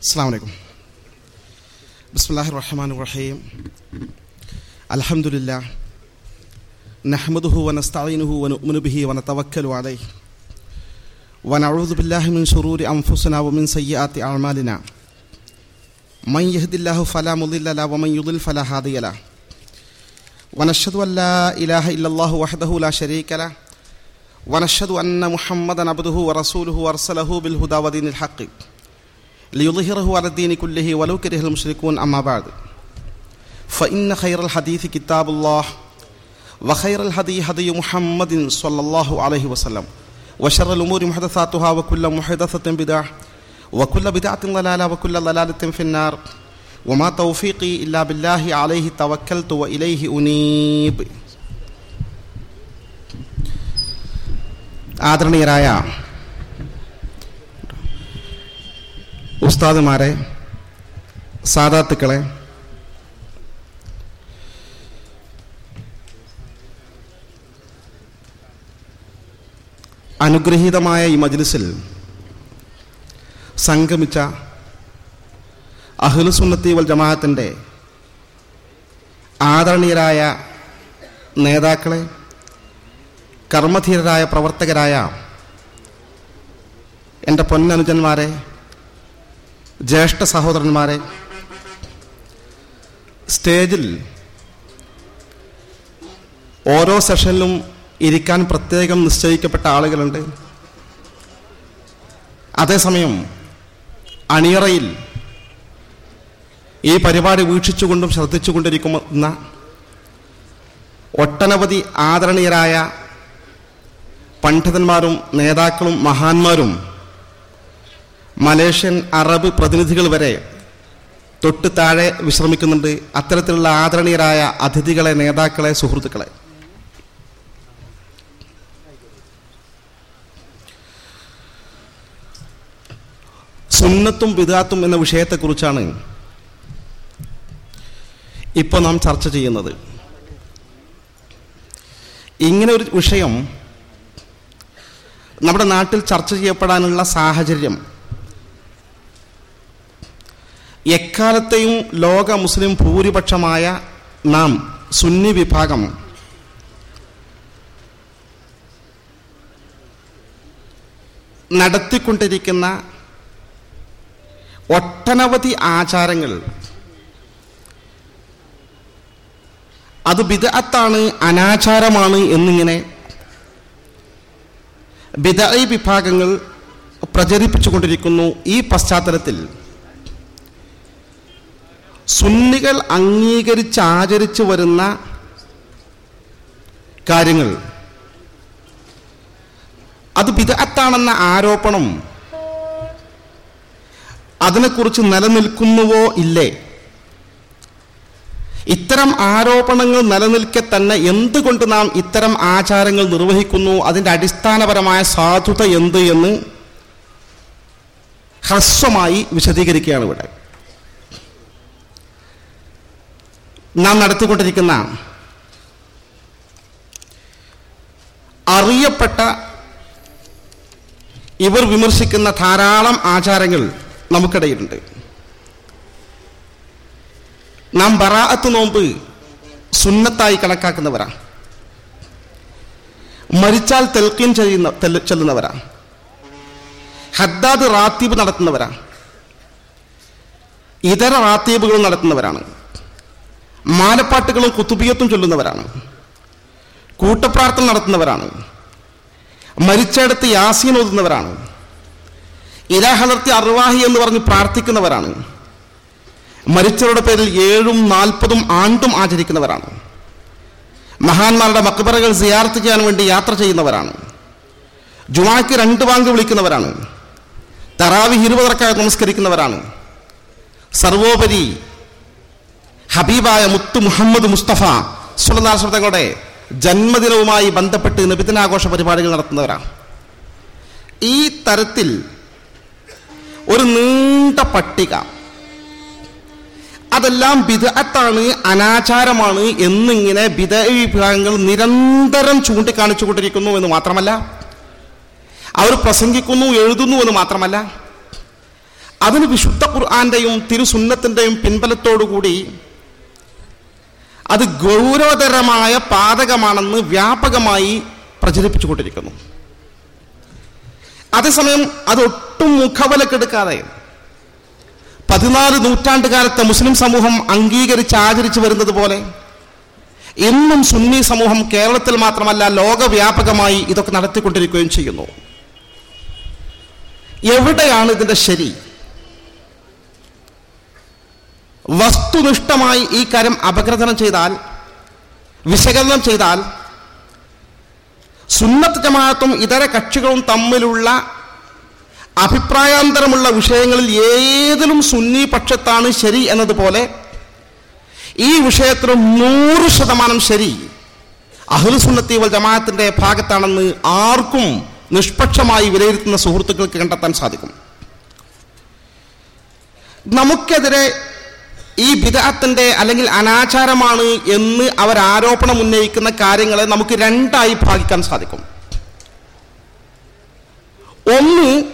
السلام عليكم. بسم الله الرحمن الرحيم. الحمد لله. نحمده ونستعينه ونؤمن به ونتوكل عليه. ونعوذ بالله من شرور أنفسنا ومن سيئات أعمالنا. من يهد الله فلا مضل له ومن يضل فلا هادي له. ونشهد أن لا إله إلا الله وحده لا شريك له. ونشهد أن محمدا عبده ورسوله وأرسله بالهدى ودين الحق. ليظهره على الدين كله ولو كره المشركون أما بعد فإن خير الحديث كتاب الله وخير الهدي هدي محمد صلى الله عليه وسلم وشر الأمور محدثاتها وكل محدثة بدعة وكل بدعة ضلالة وكل ضلالة في النار وما توفيقي إلا بالله عليه توكلت وإليه أنيب ആദരണീയരായ ഉസ്താദുമാരെ സാദാത്തുക്കളെ അനുഗ്രഹീതമായ ഈ മജ്ലിസിൽ സംഗമിച്ച അഹ്ലുസുന്നത്തി വൽ ജമാഅത്തിന്റെ ആദരണീയരായ നേതാക്കളെ കർമ്മധീരരായ പ്രവർത്തകരായ എന്റെ പൊന്നനുജന്മാരെ ജ്യേഷ്ഠ സഹോദരന്മാരെ സ്റ്റേജിൽ ഓരോ സെഷനിലും ഇരിക്കാൻ പ്രത്യേകം നിശ്ചയിക്കപ്പെട്ട ആളുകളുണ്ട്. അതേസമയം അണിയറയിൽ ഈ പരിപാടി വീക്ഷിച്ചുകൊണ്ടും ശ്രദ്ധിച്ചുകൊണ്ടിരിക്കുന്ന ഒട്ടനവധി ആദരണീയരായ പണ്ഡിതന്മാരും നേതാക്കളും മഹാന്മാരും മലേഷ്യൻ അറബ് പ്രതിനിധികൾ വരെ തൊട്ട് താഴെ വിശ്രമിക്കുന്നുണ്ട്. അത്തരത്തിലുള്ള ആദരണീയരായ അതിഥികളെ നേതാക്കളെ സുഹൃത്തുക്കളെ. സുന്നത്തും വിദാത്തും എന്ന വിഷയത്തെക്കുറിച്ചാണ് ഇപ്പോൾ നാം ചർച്ച ചെയ്യുന്നത്. ഇങ്ങനെ ഒരു വിഷയം നമ്മുടെ നാട്ടിൽ ചർച്ച ചെയ്യപ്പെടാനുള്ള സാഹചര്യം എക്കാലത്തെയും ലോക മുസ്ലിം ഭൂരിപക്ഷമായ നാം സുന്നി വിഭാഗം. നടത്തിക്കൊണ്ടിരിക്കുന്ന ഒട്ടനവധി ആചാരങ്ങൾ. അത് ബിദഅത്താണ് അനാചാരമാണ് എന്നിങ്ങനെ ബിദഈ വിഭാഗങ്ങൾ പ്രചരിപ്പിച്ചുകൊണ്ടിരിക്കുന്നു ഈ പശ്ചാത്തലത്തിൽ. സുന്നികൾ അംഗീകരിച്ച് ആചരിച്ചു വരുന്ന കാര്യങ്ങൾ. അത് വിദഗത്താണെന്ന ആരോപണം. അതിനെക്കുറിച്ച് നിലനിൽക്കുന്നുവോ ഇല്ലേ? ഇത്തരം ആരോപണങ്ങൾ നിലനിൽക്കെ തന്നെ എന്തുകൊണ്ട് നാം ഇത്തരം ആചാരങ്ങൾ നിർവഹിക്കുന്നു? അതിന്റെ അടിസ്ഥാനപരമായ സാധുത എന്ത് എന്ന് ഹ്രസ്വമായി വിശദീകരിക്കുകയാണ് ഇവിടെ. നാം നടത്തിക്കൊണ്ടിരിക്കുന്ന അറിയപ്പെട്ട ഇവർ വിമർശിക്കുന്ന ധാരാളം ആചാരങ്ങൾ നമുക്കിടയിലുണ്ട്. നാം ബറാഅത്ത് നോമ്പ് സുന്നത്തായി കണക്കാക്കുന്നവരാ മരിച്ചാൽ തെൽക്കീൻ ചെയ്യുന്ന ചെല്ലുന്നവരാ ഹദ്ദാദ് റാത്തീബ് നടത്തുന്നവരാ ഇതര റാത്തീബുകളും നടത്തുന്നവരാണ്. മാലപ്പാട്ടുകളും കുത്തുബിയത്തും ചൊല്ലുന്നവരാണ്. കൂട്ടപ്രാർത്ഥന നടത്തുന്നവരാണ്. മരിച്ചെടുത്ത് യാസീൻ ഓതുന്നവരാണ്. ഇലാഹലർത്തി അർവാഹി എന്ന് പറഞ്ഞ് പ്രാർത്ഥിക്കുന്നവരാണ്. മരിച്ചവരുടെ പേരിൽ ഏഴും നാൽപ്പതും ആണ്ടും ആചരിക്കുന്നവരാണ്. മഹാന്മാരുടെ മക്ബറകൾ സിയാർത്ത് ചെയ്യാൻ വേണ്ടി യാത്ര ചെയ്യുന്നവരാണ്. ജുമാക്ക് രണ്ട് ബാങ്ക് വിളിക്കുന്നവരാണ്. തറാവി ഇരുപതറക്കായി നമസ്കരിക്കുന്നവരാണ്. സർവോപരി ഹബീബായ മുത്തു മുഹമ്മദ് മുസ്തഫ സുലതാശ്രതങ്ങളുടെ ജന്മദിനവുമായി ബന്ധപ്പെട്ട് നബിദിനാഘോഷ പരിപാടികൾ നടത്തുന്നവരാണ്. ഈ തരത്തിൽ ഒരു നീണ്ട പട്ടിക. അതെല്ലാം ബിദഅത്താണ് അനാചാരമാണ് എന്നിങ്ങനെ ബിദ വിഭാഗങ്ങൾ നിരന്തരം ചൂണ്ടിക്കാണിച്ചു കൊണ്ടിരിക്കുന്നു എന്ന് മാത്രമല്ല അവർ പ്രസംഗിക്കുന്നു എഴുതുന്നു എന്ന് മാത്രമല്ല അതിന് വിശുദ്ധ ഖുർആാന്റെയും തിരുസുന്നത്തിന്റെയും പിൻബലത്തോടുകൂടി അത് ഗൗരവതരമായ പാതകമാണെന്ന് വ്യാപകമായി പ്രചരിപ്പിച്ചുകൊണ്ടിരിക്കുന്നു. അതേസമയം അതൊട്ടും മുഖവലക്കെടുക്കാതെ പതിനാല് നൂറ്റാണ്ടുകാലത്തെ മുസ്ലിം സമൂഹം അംഗീകരിച്ച് ആചരിച്ചു വരുന്നത് പോലെ എന്നും സുന്നി സമൂഹം കേരളത്തിൽ മാത്രമല്ല ലോകവ്യാപകമായി ഇതൊക്കെ നടത്തിക്കൊണ്ടിരിക്കുകയും ചെയ്യുന്നു. എവിടെയാണ് ഇതിന്റെ ശരി? വസ്തുനിഷ്ഠമായി ഈ കാര്യം അപഗ്രഥനം ചെയ്താൽ വിശകലനം ചെയ്താൽ സുന്നത്ത് ജമാഅത്തും ഇതര കക്ഷികളും തമ്മിലുള്ള അഭിപ്രായാന്തരമുള്ള വിഷയങ്ങളിൽ ഏതിലും സുന്നി പക്ഷത്താണ് ശരി എന്നതുപോലെ ഈ വിഷയത്തിലും നൂറ് ശതമാനം ശരി. അഹ്ലു സുന്നത്തി വൽ ജമാഅത്തിന്റെ ഭാഗത്താണെന്ന് ആർക്കും നിഷ്പക്ഷമായി വിലയിരുത്തുന്ന സുഹൃത്തുക്കൾക്ക് കണ്ടെത്താൻ സാധിക്കും. നമുക്കെതിരെ ഈ ബിദഅത്തിന്റെ അല്ലെങ്കിൽ അനാചാരമാണ് എന്ന് അവർ ആരോപണം ഉന്നയിക്കുന്ന കാര്യങ്ങളെ നമുക്ക് രണ്ടായി ഭാഗിക്കാൻ സാധിക്കും. ഒന്ന്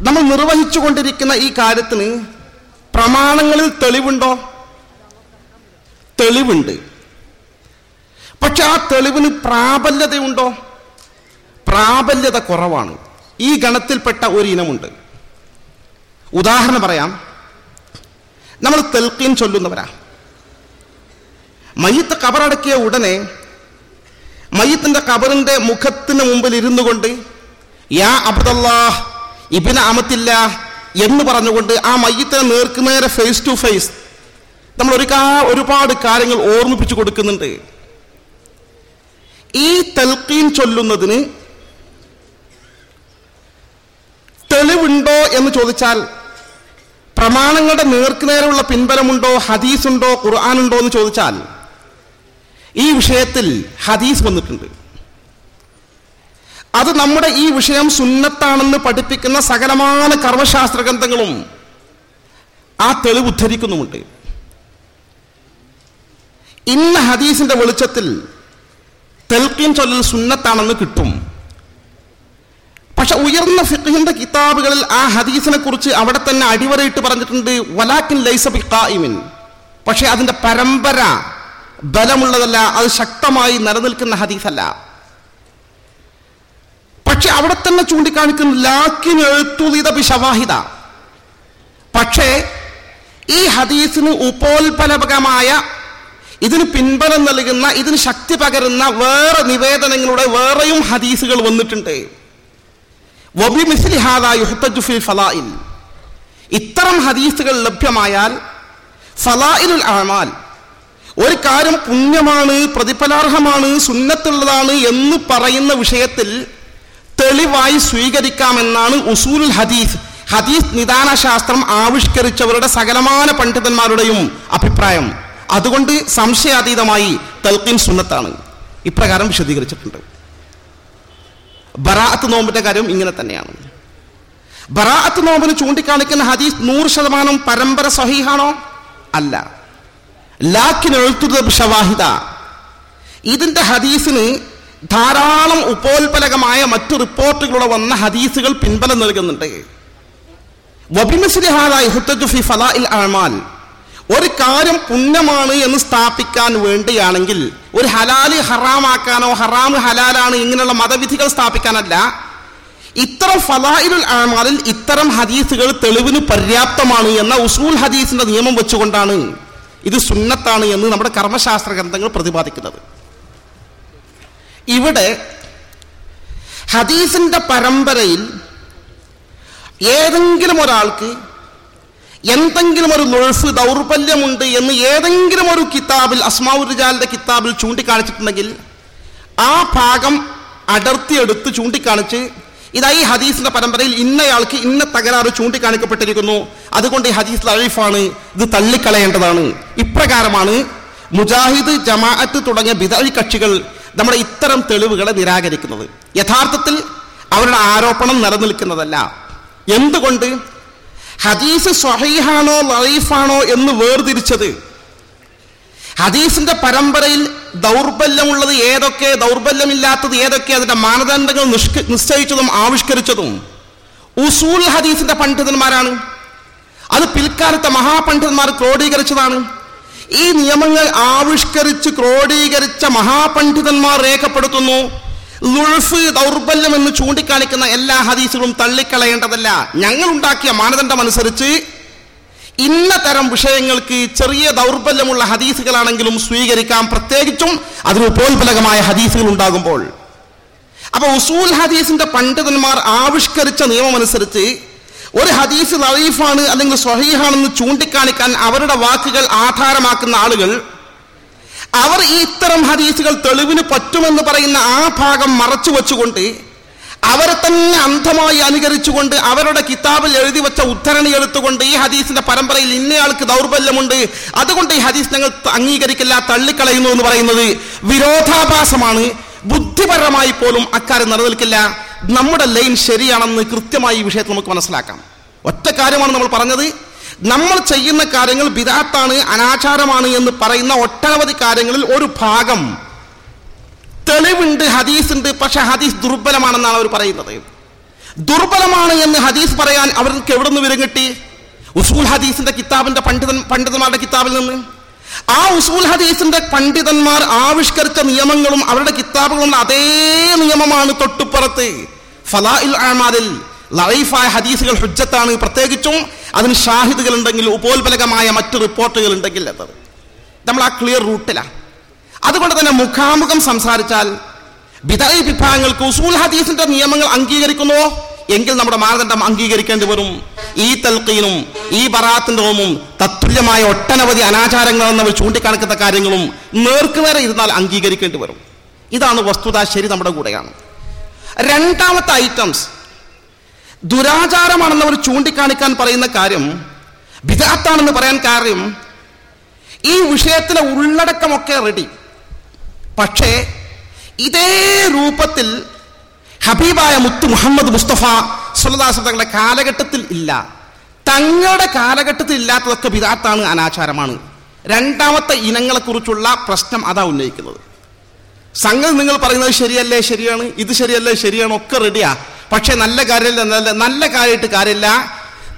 നമ്മൾ നിർവഹിച്ചുകൊണ്ടിരിക്കുന്ന ഈ കാര്യത്തിന് പ്രമാണങ്ങളിൽ തെളിവുണ്ടോ? തെളിവുണ്ട്. പക്ഷെ ആ തെളിവിന് പ്രാബല്യതയുണ്ടോ? പ്രാബല്യത കുറവാണ്. ഈ ഗണത്തിൽപ്പെട്ട ഒരു ഇനമുണ്ട്. ഉദാഹരണം പറയാം. നമ്മൾ തെൽക്കീൻ ചൊല്ലുന്നവരാ. മയ്യത്ത് കബറടക്കിയ ഉടനെ മയ്യത്തിന്റെ കബറിന്റെ മുഖത്തിന് മുമ്പിൽ ഇരുന്നു കൊണ്ട് യാ അബ്ദല്ലാഹ് ഇബിന് അമത്തില്ല എന്ന് പറഞ്ഞുകൊണ്ട് ആ മയ്യത്തിനെ നേർക്കുനേരെ ഫേസ് ടു ഫേസ് നമ്മൾ ഒരു ഒരുപാട് കാര്യങ്ങൾ ഓർമ്മിപ്പിച്ചു കൊടുക്കുന്നുണ്ട്. ഈ തെൽക്കീൻ ചൊല്ലുന്നതിന് തെളിവുണ്ടോ എന്ന് ചോദിച്ചാൽ പ്രമാണങ്ങളുടെ നേർക്കുനേരമുള്ള പിൻബലമുണ്ടോ ഹദീസുണ്ടോ ഖുർആാനുണ്ടോ എന്ന് ചോദിച്ചാൽ ഈ വിഷയത്തിൽ ഹദീസ് വന്നിട്ടുണ്ട്. അത് നമ്മുടെ ഈ വിഷയം സുന്നത്താണെന്ന് പഠിപ്പിക്കുന്ന സകലമായ കർമ്മശാസ്ത്ര ഗ്രന്ഥങ്ങളും ആ തെളിവ് ഉദ്ധരിക്കുന്നുമുണ്ട്. ഇന്ന് ഹദീസിന്റെ വെളിച്ചത്തിൽ തെൽക്കീൻ ചൊല്ലൽ സുന്നത്താണെന്ന് കിട്ടും. പക്ഷെ ഉയർന്ന ഫിഖിന്റെ കിതാബുകളിൽ ആ ഹദീസിനെ കുറിച്ച് അവിടെ തന്നെ അടിവരയിട്ട് പറഞ്ഞിട്ടുണ്ട് വലാക്കിൻ ലൈസ ബിഖായിമിൻ പക്ഷെ അതിന്റെ പരമ്പര ബലമുള്ളതല്ല അത് ശക്തമായി നിലനിൽക്കുന്ന ഹദീസല്ല. പക്ഷെ അവിടെ തന്നെ ചൂണ്ടിക്കാണിക്കുന്നു ലാക്കിൻ എഴുത്തുലിത ബിഷവാഹിത പക്ഷേ ഈ ഹദീസിന് ഉപോൽപലപകമായ ഇതിന് പിൻബലം നൽകുന്ന ഇതിന് ശക്തി പകരുന്ന വേറെ നിവേദനങ്ങളുടെ വേറെയും ഹദീസുകൾ വന്നിട്ടുണ്ട്. ഇത്തരം ഹദീസുകൾ ലഭ്യമായാൽ ഫലായിലുൽ അമാൽ ഒരു കാര്യം പുണ്യമാണ് പ്രതിഫലാർഹമാണ് സുന്നത്തുള്ളതാണ് എന്ന് പറയുന്ന വിഷയത്തിൽ തെളിവായി സ്വീകരിക്കാമെന്നാണ് ഉസൂലുൽ ഹദീസ്. ഹദീസ് നിദാന ശാസ്ത്രം ആവിഷ്കരിച്ചവരുടെ സകലമാന പണ്ഡിതന്മാരുടെയും അഭിപ്രായം. അതുകൊണ്ട് സംശയാതീതമായി തൽക്കീൻ സുന്നത്താണ്. ഇപ്രകാരം വിശദീകരിച്ചിട്ടുണ്ട്. ബറാഅത്ത് നോമ്പിന്റെ കാര്യം ഇങ്ങനെ തന്നെയാണ്. ബറാഅത്ത് നോമ്പിന് ചൂണ്ടിക്കാണിക്കുന്ന ഹദീസ് നൂറ് ശതമാനം പരമ്പര സഹീഹാണോ? അല്ല. ലാക്കിൻ എഴുത്തുന്നത് ഷവാഹിദ. ഇതിന്റെ ഹദീസിന് ധാരാളം ഉപോൽപലകമായ മറ്റു റിപ്പോർട്ടുകളോടെ വന്ന ഹദീസുകൾ പിൻബലം നൽകുന്നുണ്ട്. ഫി ഫലാഇൽ അഅമാൽ. ഒരു കാര്യം പുണ്യമാണ് എന്ന് സ്ഥാപിക്കാൻ വേണ്ടിയാണെങ്കിൽ ഒരു ഹലാൽ ഹറാമാക്കാനോ ഹറാം ഹലാലാണ് ഇങ്ങനെയുള്ള മതവിധികൾ സ്ഥാപിക്കാനല്ല. ഇത്തരം ഫലായിലുൽ ആമാലിൽ ഇത്തരം ഹദീസുകൾ തെളിവിന് പര്യാപ്തമാണ് എന്ന ഉസൂൽ ഹദീസിന്റെ നിയമം വെച്ചുകൊണ്ടാണ് ഇത് സുന്നത്താണ് എന്ന് നമ്മുടെ കർമ്മശാസ്ത്ര ഗ്രന്ഥങ്ങൾ പ്രതിപാദിക്കുന്നത്. ഇവിടെ ഹദീസിന്റെ പരമ്പരയിൽ ഏതെങ്കിലും ഒരാൾക്ക് എന്തെങ്കിലും ഒരു നുഴഫ് ദൗർബല്യമുണ്ട് എന്ന് ഏതെങ്കിലും ഒരു കിതാബിൽ അസ്മാവുറിജാലിന്റെ കിതാബിൽ ചൂണ്ടിക്കാണിച്ചിട്ടുണ്ടെങ്കിൽ ആ ഭാഗം അടർത്തിയെടുത്ത് ചൂണ്ടിക്കാണിച്ച് ഇതാ ഈ ഹദീസിന്റെ പരമ്പരയിൽ ഇന്നയാൾക്ക് ഇന്ന തകരാറ് ചൂണ്ടിക്കാണിക്കപ്പെട്ടിരിക്കുന്നു. അതുകൊണ്ട് ഈ ഹദീസ് ലൈഫാണ് ഇത് തള്ളിക്കളയേണ്ടതാണ്. ഇപ്രകാരമാണ് മുജാഹിദ് ജമാഅത്ത് തുടങ്ങിയ ബിദഴി കക്ഷികൾ നമ്മുടെ ഇത്തരം തെളിവുകളെ നിരാകരിക്കുന്നത്. യഥാർത്ഥത്തിൽ അവരുടെ ആരോപണം നിലനിൽക്കുന്നതല്ല. എന്തുകൊണ്ട്? ഹദീസ് സ്വഹീഹാണോ ലൈഫാണോ എന്ന് വേർതിരിച്ചത്. ഹദീസിന്റെ പരമ്പരയിൽ ദൗർബല്യമുള്ളത് ഏതൊക്കെ ദൗർബല്യമില്ലാത്തത് ഏതൊക്കെ അതിന്റെ മാനദണ്ഡങ്ങൾ നിഷ്ക- നിശ്ചയിച്ചതും ആവിഷ്കരിച്ചതും. ഉസൂൽ ഹദീസിന്റെ പണ്ഡിതന്മാരാണ്. അത് പിൽക്കാലത്തെ മഹാപണ്ഡിതന്മാർ ക്രോഡീകരിച്ചതാണ്. ഈ നിയമങ്ങൾ ആവിഷ്കരിച്ച് ക്രോഡീകരിച്ച മഹാപണ്ഡിതന്മാർ രേഖപ്പെടുത്തുന്നു. ലുൾഫ് ദൗർബല്യം എന്ന് ചൂണ്ടിക്കാണിക്കുന്ന എല്ലാ ഹദീസുകളും തള്ളിക്കളയേണ്ടതല്ല. ഞങ്ങൾ ഉണ്ടാക്കിയ മാനദണ്ഡം അനുസരിച്ച് ഇന്ന തരം വിഷയങ്ങൾക്ക് ചെറിയ ദൗർബല്യമുള്ള ഹദീസുകളാണെങ്കിലും സ്വീകരിക്കാം. പ്രത്യേകിച്ചും അതിന് ഉപോത്ബലകമായ ഹദീസുകൾ ഉണ്ടാകുമ്പോൾ. അപ്പൊ ഉസൂൽ ഹദീസിന്റെ പണ്ഡിതന്മാർ ആവിഷ്കരിച്ച നിയമം അനുസരിച്ച് ഒരു ഹദീസ് ലറീഫാണ് അല്ലെങ്കിൽ സ്വഹീഹാണെന്ന് ചൂണ്ടിക്കാണിക്കാൻ അവരുടെ വാക്കുകൾ ആധാരമാക്കുന്ന ആളുകൾ അവർ ഈ ഇത്തരം ഹദീസുകൾ തെളിവിന് പറ്റുമെന്ന് പറയുന്ന ആ ഭാഗം മറച്ചു വെച്ചുകൊണ്ട് അവരെ തന്നെ അന്ധമായി അനുകരിച്ചുകൊണ്ട് അവരുടെ കിതാബിൽ എഴുതി വെച്ച ഉദ്ധരണി എടുത്തുകൊണ്ട് ഈ ഹദീസിന്റെ പരമ്പരയിൽ ഇന്നയാൾക്ക് ദൗർബല്യമുണ്ട്. അതുകൊണ്ട് ഈ ഹദീസ് ഞങ്ങൾ അംഗീകരിക്കില്ല തള്ളിക്കളയുന്നു എന്ന് പറയുന്നത് വിരോധാഭാസമാണ്. ബുദ്ധിപരമായി പോലും അക്കാര്യം നിലനിൽക്കില്ല. നമ്മുടെ ലൈൻ ശരിയാണെന്ന് കൃത്യമായി ഈ വിഷയത്തിൽ നമുക്ക് മനസ്സിലാക്കാം. ഒറ്റ കാര്യമാണ് നമ്മൾ പറഞ്ഞത്. നമ്മൾ ചെയ്യുന്ന കാര്യങ്ങൾ ബിദാത്താണ് അനാചാരമാണ് എന്ന് പറയുന്ന ഒട്ടനവധി കാര്യങ്ങളിൽ ഒരു ഭാഗം. തെളിവുണ്ട് ഹദീസ് ഉണ്ട് പക്ഷെ ഹദീസ് ദുർബലമാണെന്നാണ് അവർ പറയുന്നത്. ദുർബലമാണ് എന്ന് ഹദീസ് പറയാൻ അവർക്ക് എവിടെ നിന്ന് വിവരം കിട്ടി? ഉസൂൽ ഹദീസിന്റെ കിതാബിന്റെ പണ്ഡിതൻ പണ്ഡിതന്മാരുടെ കിതാബിൽ നിന്ന്. ആ ഉസൂൽ ഹദീസിന്റെ പണ്ഡിതന്മാർ ആവിഷ്കരിച്ച നിയമങ്ങളും അവരുടെ കിതാബുകളും അതേ നിയമമാണ് തൊട്ടുപുറത്ത്. ഫലാ ഫലാഇൽ ആമാദിൽ ലൈഫായ ഹദീസുകൾ ഹുജ്ജത്താണ്. പ്രത്യേകിച്ചും അതിന് ഷാഹിദുകൾ ഉണ്ടെങ്കിൽ ഉപോത്ബലകമായ മറ്റ് റിപ്പോർട്ടുകൾ ഉണ്ടെങ്കിൽ എന്നത് നമ്മൾ ആ ക്ലിയർ റൂട്ടിലാണ് അതുകൊണ്ട് തന്നെ മുഖാമുഖം സംസാരിച്ചാൽ വിതറി വിഭാഗങ്ങൾക്ക് ഉസൂൽ ഹദീസിന്റെ നിയമങ്ങൾ അംഗീകരിക്കുന്നുവോ? എങ്കിൽ നമ്മുടെ മാനദണ്ഡം അംഗീകരിക്കേണ്ടി വരും. ഈ തൽക്കീനും ഈ ബറാത്തിന്റെ ഓമും തത്തുല്യമായ ഒട്ടനവധി അനാചാരങ്ങളെന്ന് അവർ ചൂണ്ടിക്കാണിക്കുന്ന കാര്യങ്ങളും നേർക്കുനേരെ ഇരുന്നാൽ അംഗീകരിക്കേണ്ടി വരും. ഇതാണ് വസ്തുത ശരി നമ്മുടെ കൂടെയാണ്. രണ്ടാമത്തെ ഐറ്റംസ് ദുരാചാരമാണെന്ന് അവർ ചൂണ്ടിക്കാണിക്കാൻ പറയുന്ന കാര്യം വിദാത്താണെന്ന് പറയാൻ കാര്യം ഈ വിഷയത്തിലെ ഉള്ളടക്കമൊക്കെ റെഡി പക്ഷേ ഇതേ രൂപത്തിൽ ഹബീബായ മുത്തു മുഹമ്മദ് മുസ്തഫ സുലദാസ് തങ്ങളുടെ കാലഘട്ടത്തിൽ ഇല്ല. തങ്ങളുടെ കാലഘട്ടത്തിൽ ഇല്ലാത്തതൊക്കെ വിദാത്താണ് അനാചാരമാണ്. രണ്ടാമത്തെ ഇനങ്ങളെക്കുറിച്ചുള്ള പ്രശ്നം അതാ ഉന്നയിക്കുന്നത്. സംഗതി നിങ്ങൾ പറയുന്നത് ശരിയല്ലേ ശരിയാണ്? ഇത് ശരിയല്ലേ ശരിയാണ്? ഒക്കെ റെഡിയാ പക്ഷെ നല്ല കാര്യമില്ല നല്ല കാര്യമായിട്ട് കാര്യമില്ല.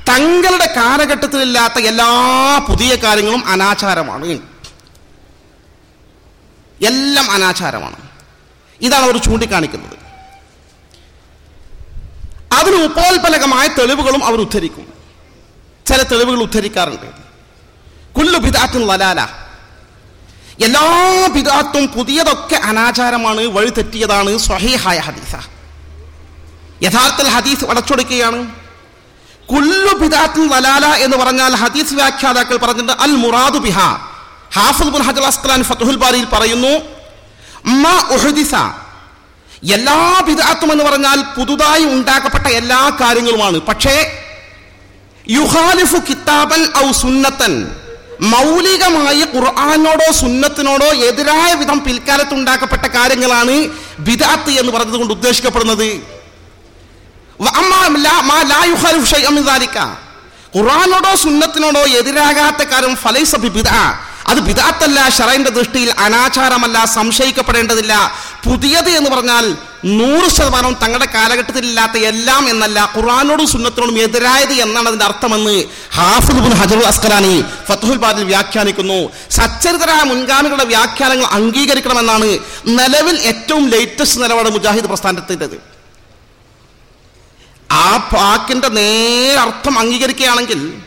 തങ്ങളുടെ കാലഘട്ടത്തിലില്ലാത്ത എല്ലാ പുതിയ കാര്യങ്ങളും അനാചാരമാണ്. എല്ലാം അനാചാരമാണ്. ഇതാണ് അവർ ചൂണ്ടിക്കാണിക്കുന്നത്. അതിന് ഉപോത്പലകമായ തെളിവുകളും അവർ ഉദ്ധരിക്കും. ചില തെളിവുകൾ ഉദ്ധരിക്കാറുണ്ട്. കുല്ലു ബിദാറ്റും വലാല. എല്ലാ ബിദാത്തും പുതിയതൊക്കെ അനാചാരമാണ് വഴി തെറ്റിയതാണ് സ്വഹീഹായ ഹദീസ. യഥാർത്ഥത്തിൽ ഹദീസ് അടച്ചൊടുക്കുകയാണ്. കുല്ലു ബിദാത്തും വലാല എന്ന് പറഞ്ഞാൽ ഹദീസ് വ്യാഖ്യാതാക്കൾ പറഞ്ഞിട്ടുണ്ട് അൽ മുറാദു ബിഹ. ഹാഫുൽ ഹജർ അസ്കലാൻ ഫത്തുഹുൽ ബാരിയിൽ പറയുന്നു മ ഉഹദിസ. എല്ലാ ബിദാത്തും എന്ന് പറഞ്ഞാൽ പുതുതായി ഉണ്ടാക്കപ്പെട്ട എല്ലാ കാര്യങ്ങളുമാണ്. പക്ഷേ യുഹാലിഫു കിതാബൻ ഔ സുന്നത്തൻ. മൗലികമായി ഖുർആാനോടോ സുന്നത്തിനോടോ എതിരായ വിധം പിൽക്കാലത്ത് ഉണ്ടാക്കപ്പെട്ട കാര്യങ്ങളാണ് ബിദാത്ത് എന്ന് പറഞ്ഞതുകൊണ്ട് ഉദ്ദേശിക്കപ്പെടുന്നത്. ഖുർആാനോടോ സുന്നത്തിനോടോ എതിരാകാത്ത കാര്യം ഫലൈസ അത് ബിദാത്തല്ല ഷറൈന്റെ ദൃഷ്ടിയിൽ അനാചാരമല്ല സംശയിക്കപ്പെടേണ്ടതില്ല. പുതിയത് എന്ന് പറഞ്ഞാൽ നൂറ് ശതമാനം തങ്ങളുടെ കാലഘട്ടത്തിൽ ഇല്ലാത്ത എല്ലാം എന്നല്ല ഖുറാനോടും സുന്നത്തിനോടും എതിരായത് എന്നാണ് അതിന്റെ അർത്ഥമെന്ന് ഹാഫിദ് ഹജറുൽ അസ്കലാനി ഫത്തുൽ ബാദിൽ വ്യാഖ്യാനിക്കുന്നു. സച്ചരിതരായ മുൻഗാമികളുടെ വ്യാഖ്യാനങ്ങൾ അംഗീകരിക്കണമെന്നാണ് നിലവിൽ ഏറ്റവും ലേറ്റസ്റ്റ് നിലപാട് മുജാഹിദ് പ്രസ്ഥാനത്തിന്റെത്. ആ വാക്കിന്റെ നേരെ അർത്ഥം അംഗീകരിക്കുകയാണെങ്കിൽ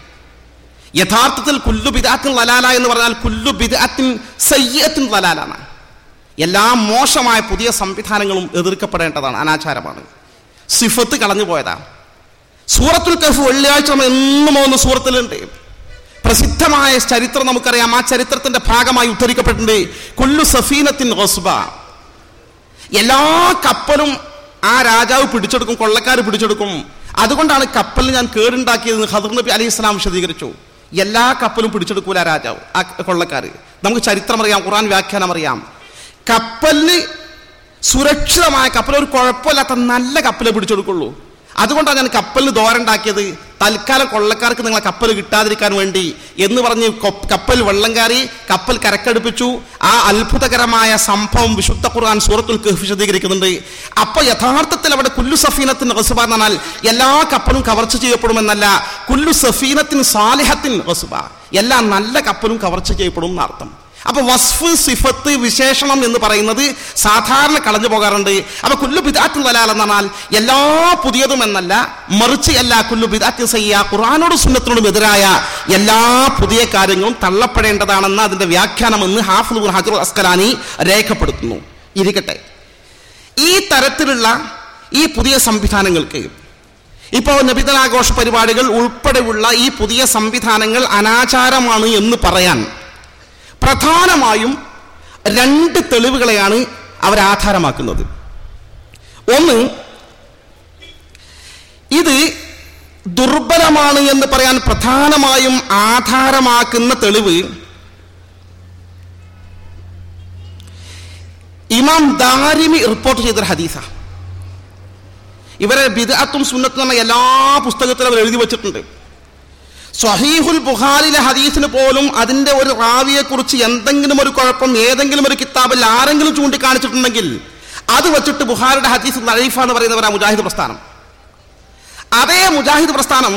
യഥാർത്ഥത്തിൽ കുല്ലു ബിദാത്തിൻ ലലാല എന്ന് പറഞ്ഞാൽ കുല്ലു ബിദാത്തിൻ സയ്യത്തിൻ ലലാലാണ് എല്ലാ മോശമായ പുതിയ സംവിധാനങ്ങളും എതിർക്കപ്പെടേണ്ടതാണ് അനാചാരമാണ്. സിഫത്ത് കളഞ്ഞു പോയതാണ് സൂറത്തുൽ കഫ് വെള്ളിയാഴ്ച നമ്മൾ എന്നും പോകുന്ന സൂറത്തിലുണ്ട്. പ്രസിദ്ധമായ ചരിത്രം നമുക്കറിയാം. ആ ചരിത്രത്തിന്റെ ഭാഗമായി ഉദ്ധരിക്കപ്പെട്ടിട്ടുണ്ട്. കുല്ലു സഫീനത്തിൻ റസ്ബ എല്ലാ കപ്പലും ആ രാജാവ് പിടിച്ചെടുക്കും കൊള്ളക്കാർ പിടിച്ചെടുക്കും. അതുകൊണ്ടാണ് കപ്പലിന് ഞാൻ കേടുണ്ടാക്കിയത് ഹദർ നബി അലൈഹി ഇസ്ലാം വിശദീകരിച്ചു. എല്ലാ കപ്പലും പിടിച്ചെടുക്കൂല രാജാവ് ആ കൊള്ളക്കാർ നമുക്ക് ചരിത്രം അറിയാം ഖുറാൻ വ്യാഖ്യാനം അറിയാം. കപ്പലിന് സുരക്ഷിതമായ കപ്പൽ ഒരു കുഴപ്പമില്ലാത്ത നല്ല കപ്പലെ പിടിച്ചെടുക്കുള്ളൂ. അതുകൊണ്ടാണ് ഞാൻ കപ്പലിന് ദോരണ്ടാക്കിയത് തൽക്കാലം കൊള്ളക്കാർക്ക് നിങ്ങളെ കപ്പൽ കിട്ടാതിരിക്കാൻ വേണ്ടി എന്ന് പറഞ്ഞ് കപ്പൽ വെള്ളം കയറി കപ്പൽ കരക്കടുപ്പിച്ചു. ആ അത്ഭുതകരമായ സംഭവം വിശുദ്ധ ഖുർആൻ സൂറത്തുൽ കഹ്ഫ് വിശദീകരിക്കുന്നുണ്ട്. അപ്പോൾ യഥാർത്ഥത്തിൽ അവിടെ കുല്ലു സഫീനത്തിന് റസുബ എന്ന് പറഞ്ഞാൽ എല്ലാ കപ്പലും കവർച്ച ചെയ്യപ്പെടുമെന്നല്ല കുല്ലു സഫീനത്തിന് സാലിഹത്തിൻ റസുബ എല്ലാ നല്ല കപ്പലും കവർച്ച ചെയ്യപ്പെടും എന്നർത്ഥം. അപ്പൊ വസ്ഫ് സിഫത്ത് വിശേഷണം എന്ന് പറയുന്നത് സാധാരണ കളഞ്ഞു പോകാറുണ്ട്. അപ്പൊ കുല്ലു ബിദാത്തും ദലാൽ എന്ന് പറഞ്ഞാൽ എല്ലാ പുതിയതും എന്നല്ല മറിച്ച് എല്ലാ കുല്ലു ബിദാത്തും സയ്യ ഖുറാനോടും സുന്നത്തിനോടും എതിരായ എല്ലാ പുതിയ കാര്യങ്ങളും തള്ളപ്പെടേണ്ടതാണെന്ന് അതിന്റെ വ്യാഖ്യാനം എന്ന് ഹാഫുൽ ഹജർ അസ്കലാനി രേഖപ്പെടുത്തുന്നു. ഇരിക്കട്ടെ. ഈ തരത്തിലുള്ള ഈ പുതിയ സംവിധാനങ്ങൾക്ക് ഇപ്പോൾ നബിതനാഘോഷ പരിപാടികൾ ഉൾപ്പെടെയുള്ള ഈ പുതിയ സംവിധാനങ്ങൾ അനാചാരമാണ് എന്ന് പറയാൻ പ്രധാനമായും രണ്ട് തെളിവുകളെയാണ് അവരാധാരമാക്കുന്നത് ഒന്ന് ഇത് ദുർബലമാണ് എന്ന് പറയാൻ പ്രധാനമായും ആധാരമാക്കുന്ന തെളിവ് ഇമാം ദാരിമി റിപ്പോർട്ട് ചെയ്തൊരു ഹദീസാണ് ഇവരെ ബിദ്അത്തും സുന്നത്തും എന്ന എല്ലാ പുസ്തകത്തിലും അവർ എഴുതി വെച്ചിട്ടുണ്ട്. സ്വഹീഹുൽ ബുഖാരിലെ ഹദീസിന് പോലും അതിന്റെ ഒരു റാവിയെ കുറിച്ച് എന്തെങ്കിലും ഒരു കുഴപ്പം ഏതെങ്കിലും ഒരു കിതാബിൽ ആരെങ്കിലും ചൂണ്ടിക്കാണിച്ചിട്ടുണ്ടെങ്കിൽ അത് വച്ചിട്ട് ബുഖാരിയുടെ ഹദീസ് ലൈഫ എന്ന് പറയുന്നവരാ മുജാഹിദ് പ്രസ്ഥാനം. അതേ മുജാഹിദ് പ്രസ്ഥാനം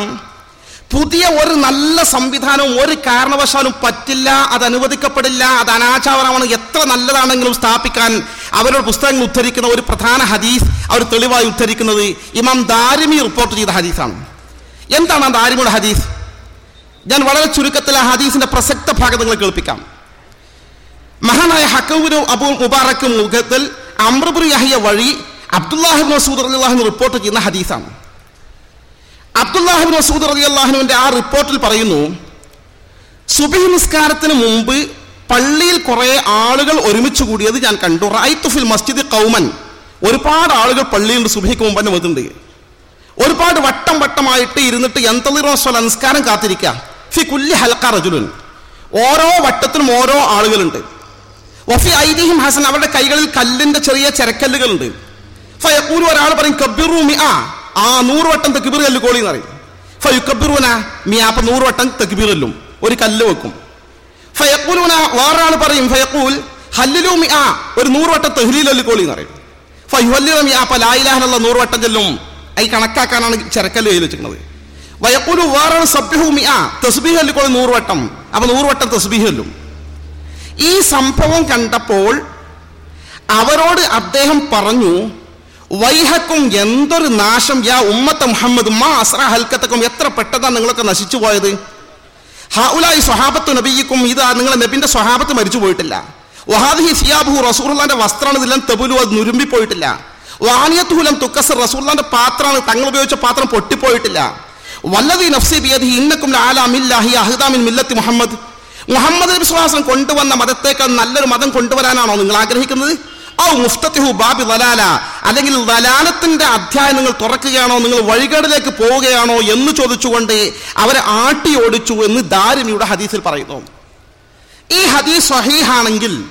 പുതിയ ഒരു നല്ല സംവിധാനവും ഒരു കാരണവശാലും പറ്റില്ല അത് അനുവദിക്കപ്പെടില്ല അത് അനാചാരമാണ് എത്ര നല്ലതാണെങ്കിലും സ്ഥാപിക്കാൻ അവരുടെ പുസ്തകങ്ങൾ ഉദ്ധരിക്കുന്ന ഒരു പ്രധാന ഹദീസ് അവർ തെളിവായി ഉദ്ധരിക്കുന്നത് ഇമാം ദാരിമി റിപ്പോർട്ട് ചെയ്ത ഹദീസാണ്. എന്താണ് ആ ദാരിമിയുടെ ഹദീസ്? ഞാൻ വളരെ ചുരുക്കത്തിൽ ആ ഹദീസിന്റെ പ്രസക്ത ഭാഗങ്ങൾ കേൾപ്പിക്കാം. മഹാനായ ഹക്കൂരു അബു മുബാറക്കും മുഖത്തിൽ അമ്രബുർ യഹിയ വഴി അബ്ദുല്ലാഹിബ് മസൂദ് അലി അള്ളാഹു റിപ്പോർട്ട് ചെയ്യുന്ന ഹദീസാണ്. അബ്ദുല്ലാഹിബ് മസൂദ് അലി അള്ളാഹുവിന്റെ ആ റിപ്പോർട്ടിൽ പറയുന്നു സുബഹി നിസ്കാരത്തിന് മുമ്പ് പള്ളിയിൽ കുറേ ആളുകൾ ഒരുമിച്ച് കൂടിയത് ഞാൻ കണ്ടു. റൈത്തുഫിൽ മസ്ജിദ് കൗമൻ ഒരുപാട് ആളുകൾ പള്ളിയുണ്ട് സുബഹിക്ക് മുമ്പ് തന്നെ വന്നിട്ടുണ്ട്. ഒരുപാട് വട്ടം വട്ടമായിട്ട് ഇരുന്നിട്ട് എന്തളിറോസ്വല നിസ്കാരം കാത്തിരിക്കുക ഫി കുല്ലി ഹൽക്ക റജുലുൻ. ഓരോ വട്ടത്തിലും ഓരോ ആളുകളുണ്ട്. വഫി ഐദിഹിം ഹസൻ അവരുടെ കൈകളിൽ കല്ലിന്റെ ചെറിയ ചെരക്കല്ലുകളുണ്ട്. ഫയക്കൂലു ഒരാൾ പറയും കബിറു മിഅ ആ നൂറ് വട്ടം തെക്കിബിർ കല്ല് കോളി എന്ന് പറയും ഫയുക്കബിറുന ആ അപ്പൊ നൂറ് വട്ടം തെക്കിബിർ കല്ലും. ഒരു കല്ല് വെക്കും. ഫയക്കൂലുന വേറൊരാൾ പറയും ഫയക്കൂൽ ഹല്ലിലു ആ ഒരു നൂറ് വട്ടം തെഹ്ലീൽ അല്ല് കോളി എന്ന് പറയും ഫയുഹല്ലിറ മി ആ അപ്പൊ ലായിലാഹനുള്ള നൂറ് വട്ടം ചെല്ലും. ഈ കണക്കാക്കാനാണ് ചെരക്കല്ല് കയ്യിൽ വെച്ചിരിക്കുന്നത്. വയക്കൂലു വേറൊരു സഭ്യഭൂമി ആ തസ്ബീഹ് അല്ല് നൂറുവട്ടം. വട്ടം അപ്പൊ നൂറുവട്ടം തസ്ബീഹ് അല്ലും ഈ സംഭവം കണ്ടപ്പോൾ അവരോട് അദ്ദേഹം പറഞ്ഞു വൈഹക്കും എന്തൊരു നാശം യാ ഉമ്മത്ത മുഹമ്മദ് മാ അസ്ര ഹൽക്കത്തക്കും. എത്ര പെട്ടതാണ് നിങ്ങളൊക്കെ നശിച്ചു പോയത്? ഹൗലായി സ്വഹാബത്ത് നബിക്കും ഇതാ നിങ്ങളെ നബിന്റെ സ്വഹാബത്ത് മരിച്ചു പോയിട്ടില്ല. വഹാദിഹി സിയാബു റസൂർലാന്റെ വസ്ത്രമാണ് ഇതെല്ലാം തെബുലു അത് നുരുമ്പി പോയിട്ടില്ല വാനിയത്തുഹുലം തുക്കസ് റസൂർലാന്റെ പാത്രമാണ് തങ്ങൾ ഉപയോഗിച്ച പാത്രം പൊട്ടിപ്പോയിട്ടില്ല. വല്ലതി നഫ്സി ബിയദി ഇന്നക്കും ആലാമില്ലാഹി അഹ്ദാമിൻ മില്ലത്തി മുഹമ്മദ്. മുഹമ്മദ് നബി കൊണ്ടുവന്ന മതത്തേക്കാൾ നല്ലൊരു മതം കൊണ്ടുവരാനാണോ നിങ്ങൾ ആഗ്രഹിക്കുന്നത്? ഔ മുഫ്തത്തിഹു ബാബി വലാല അല്ലെങ്കിൽ വലാലത്തിന്റെ അധ്യായം നിങ്ങൾ തുറക്കുകയാണോ? നിങ്ങൾ വഴികേടിലേക്ക് പോവുകയാണോ എന്ന് ചോദിച്ചുകൊണ്ട് അവരെ ആട്ടി ഓടിച്ചു എന്ന് ദാരിമിയുടെ ഹദീസിൽ പറയുന്നു. ഈ ഹദീസ് സഹീഹാണെങ്കിൽ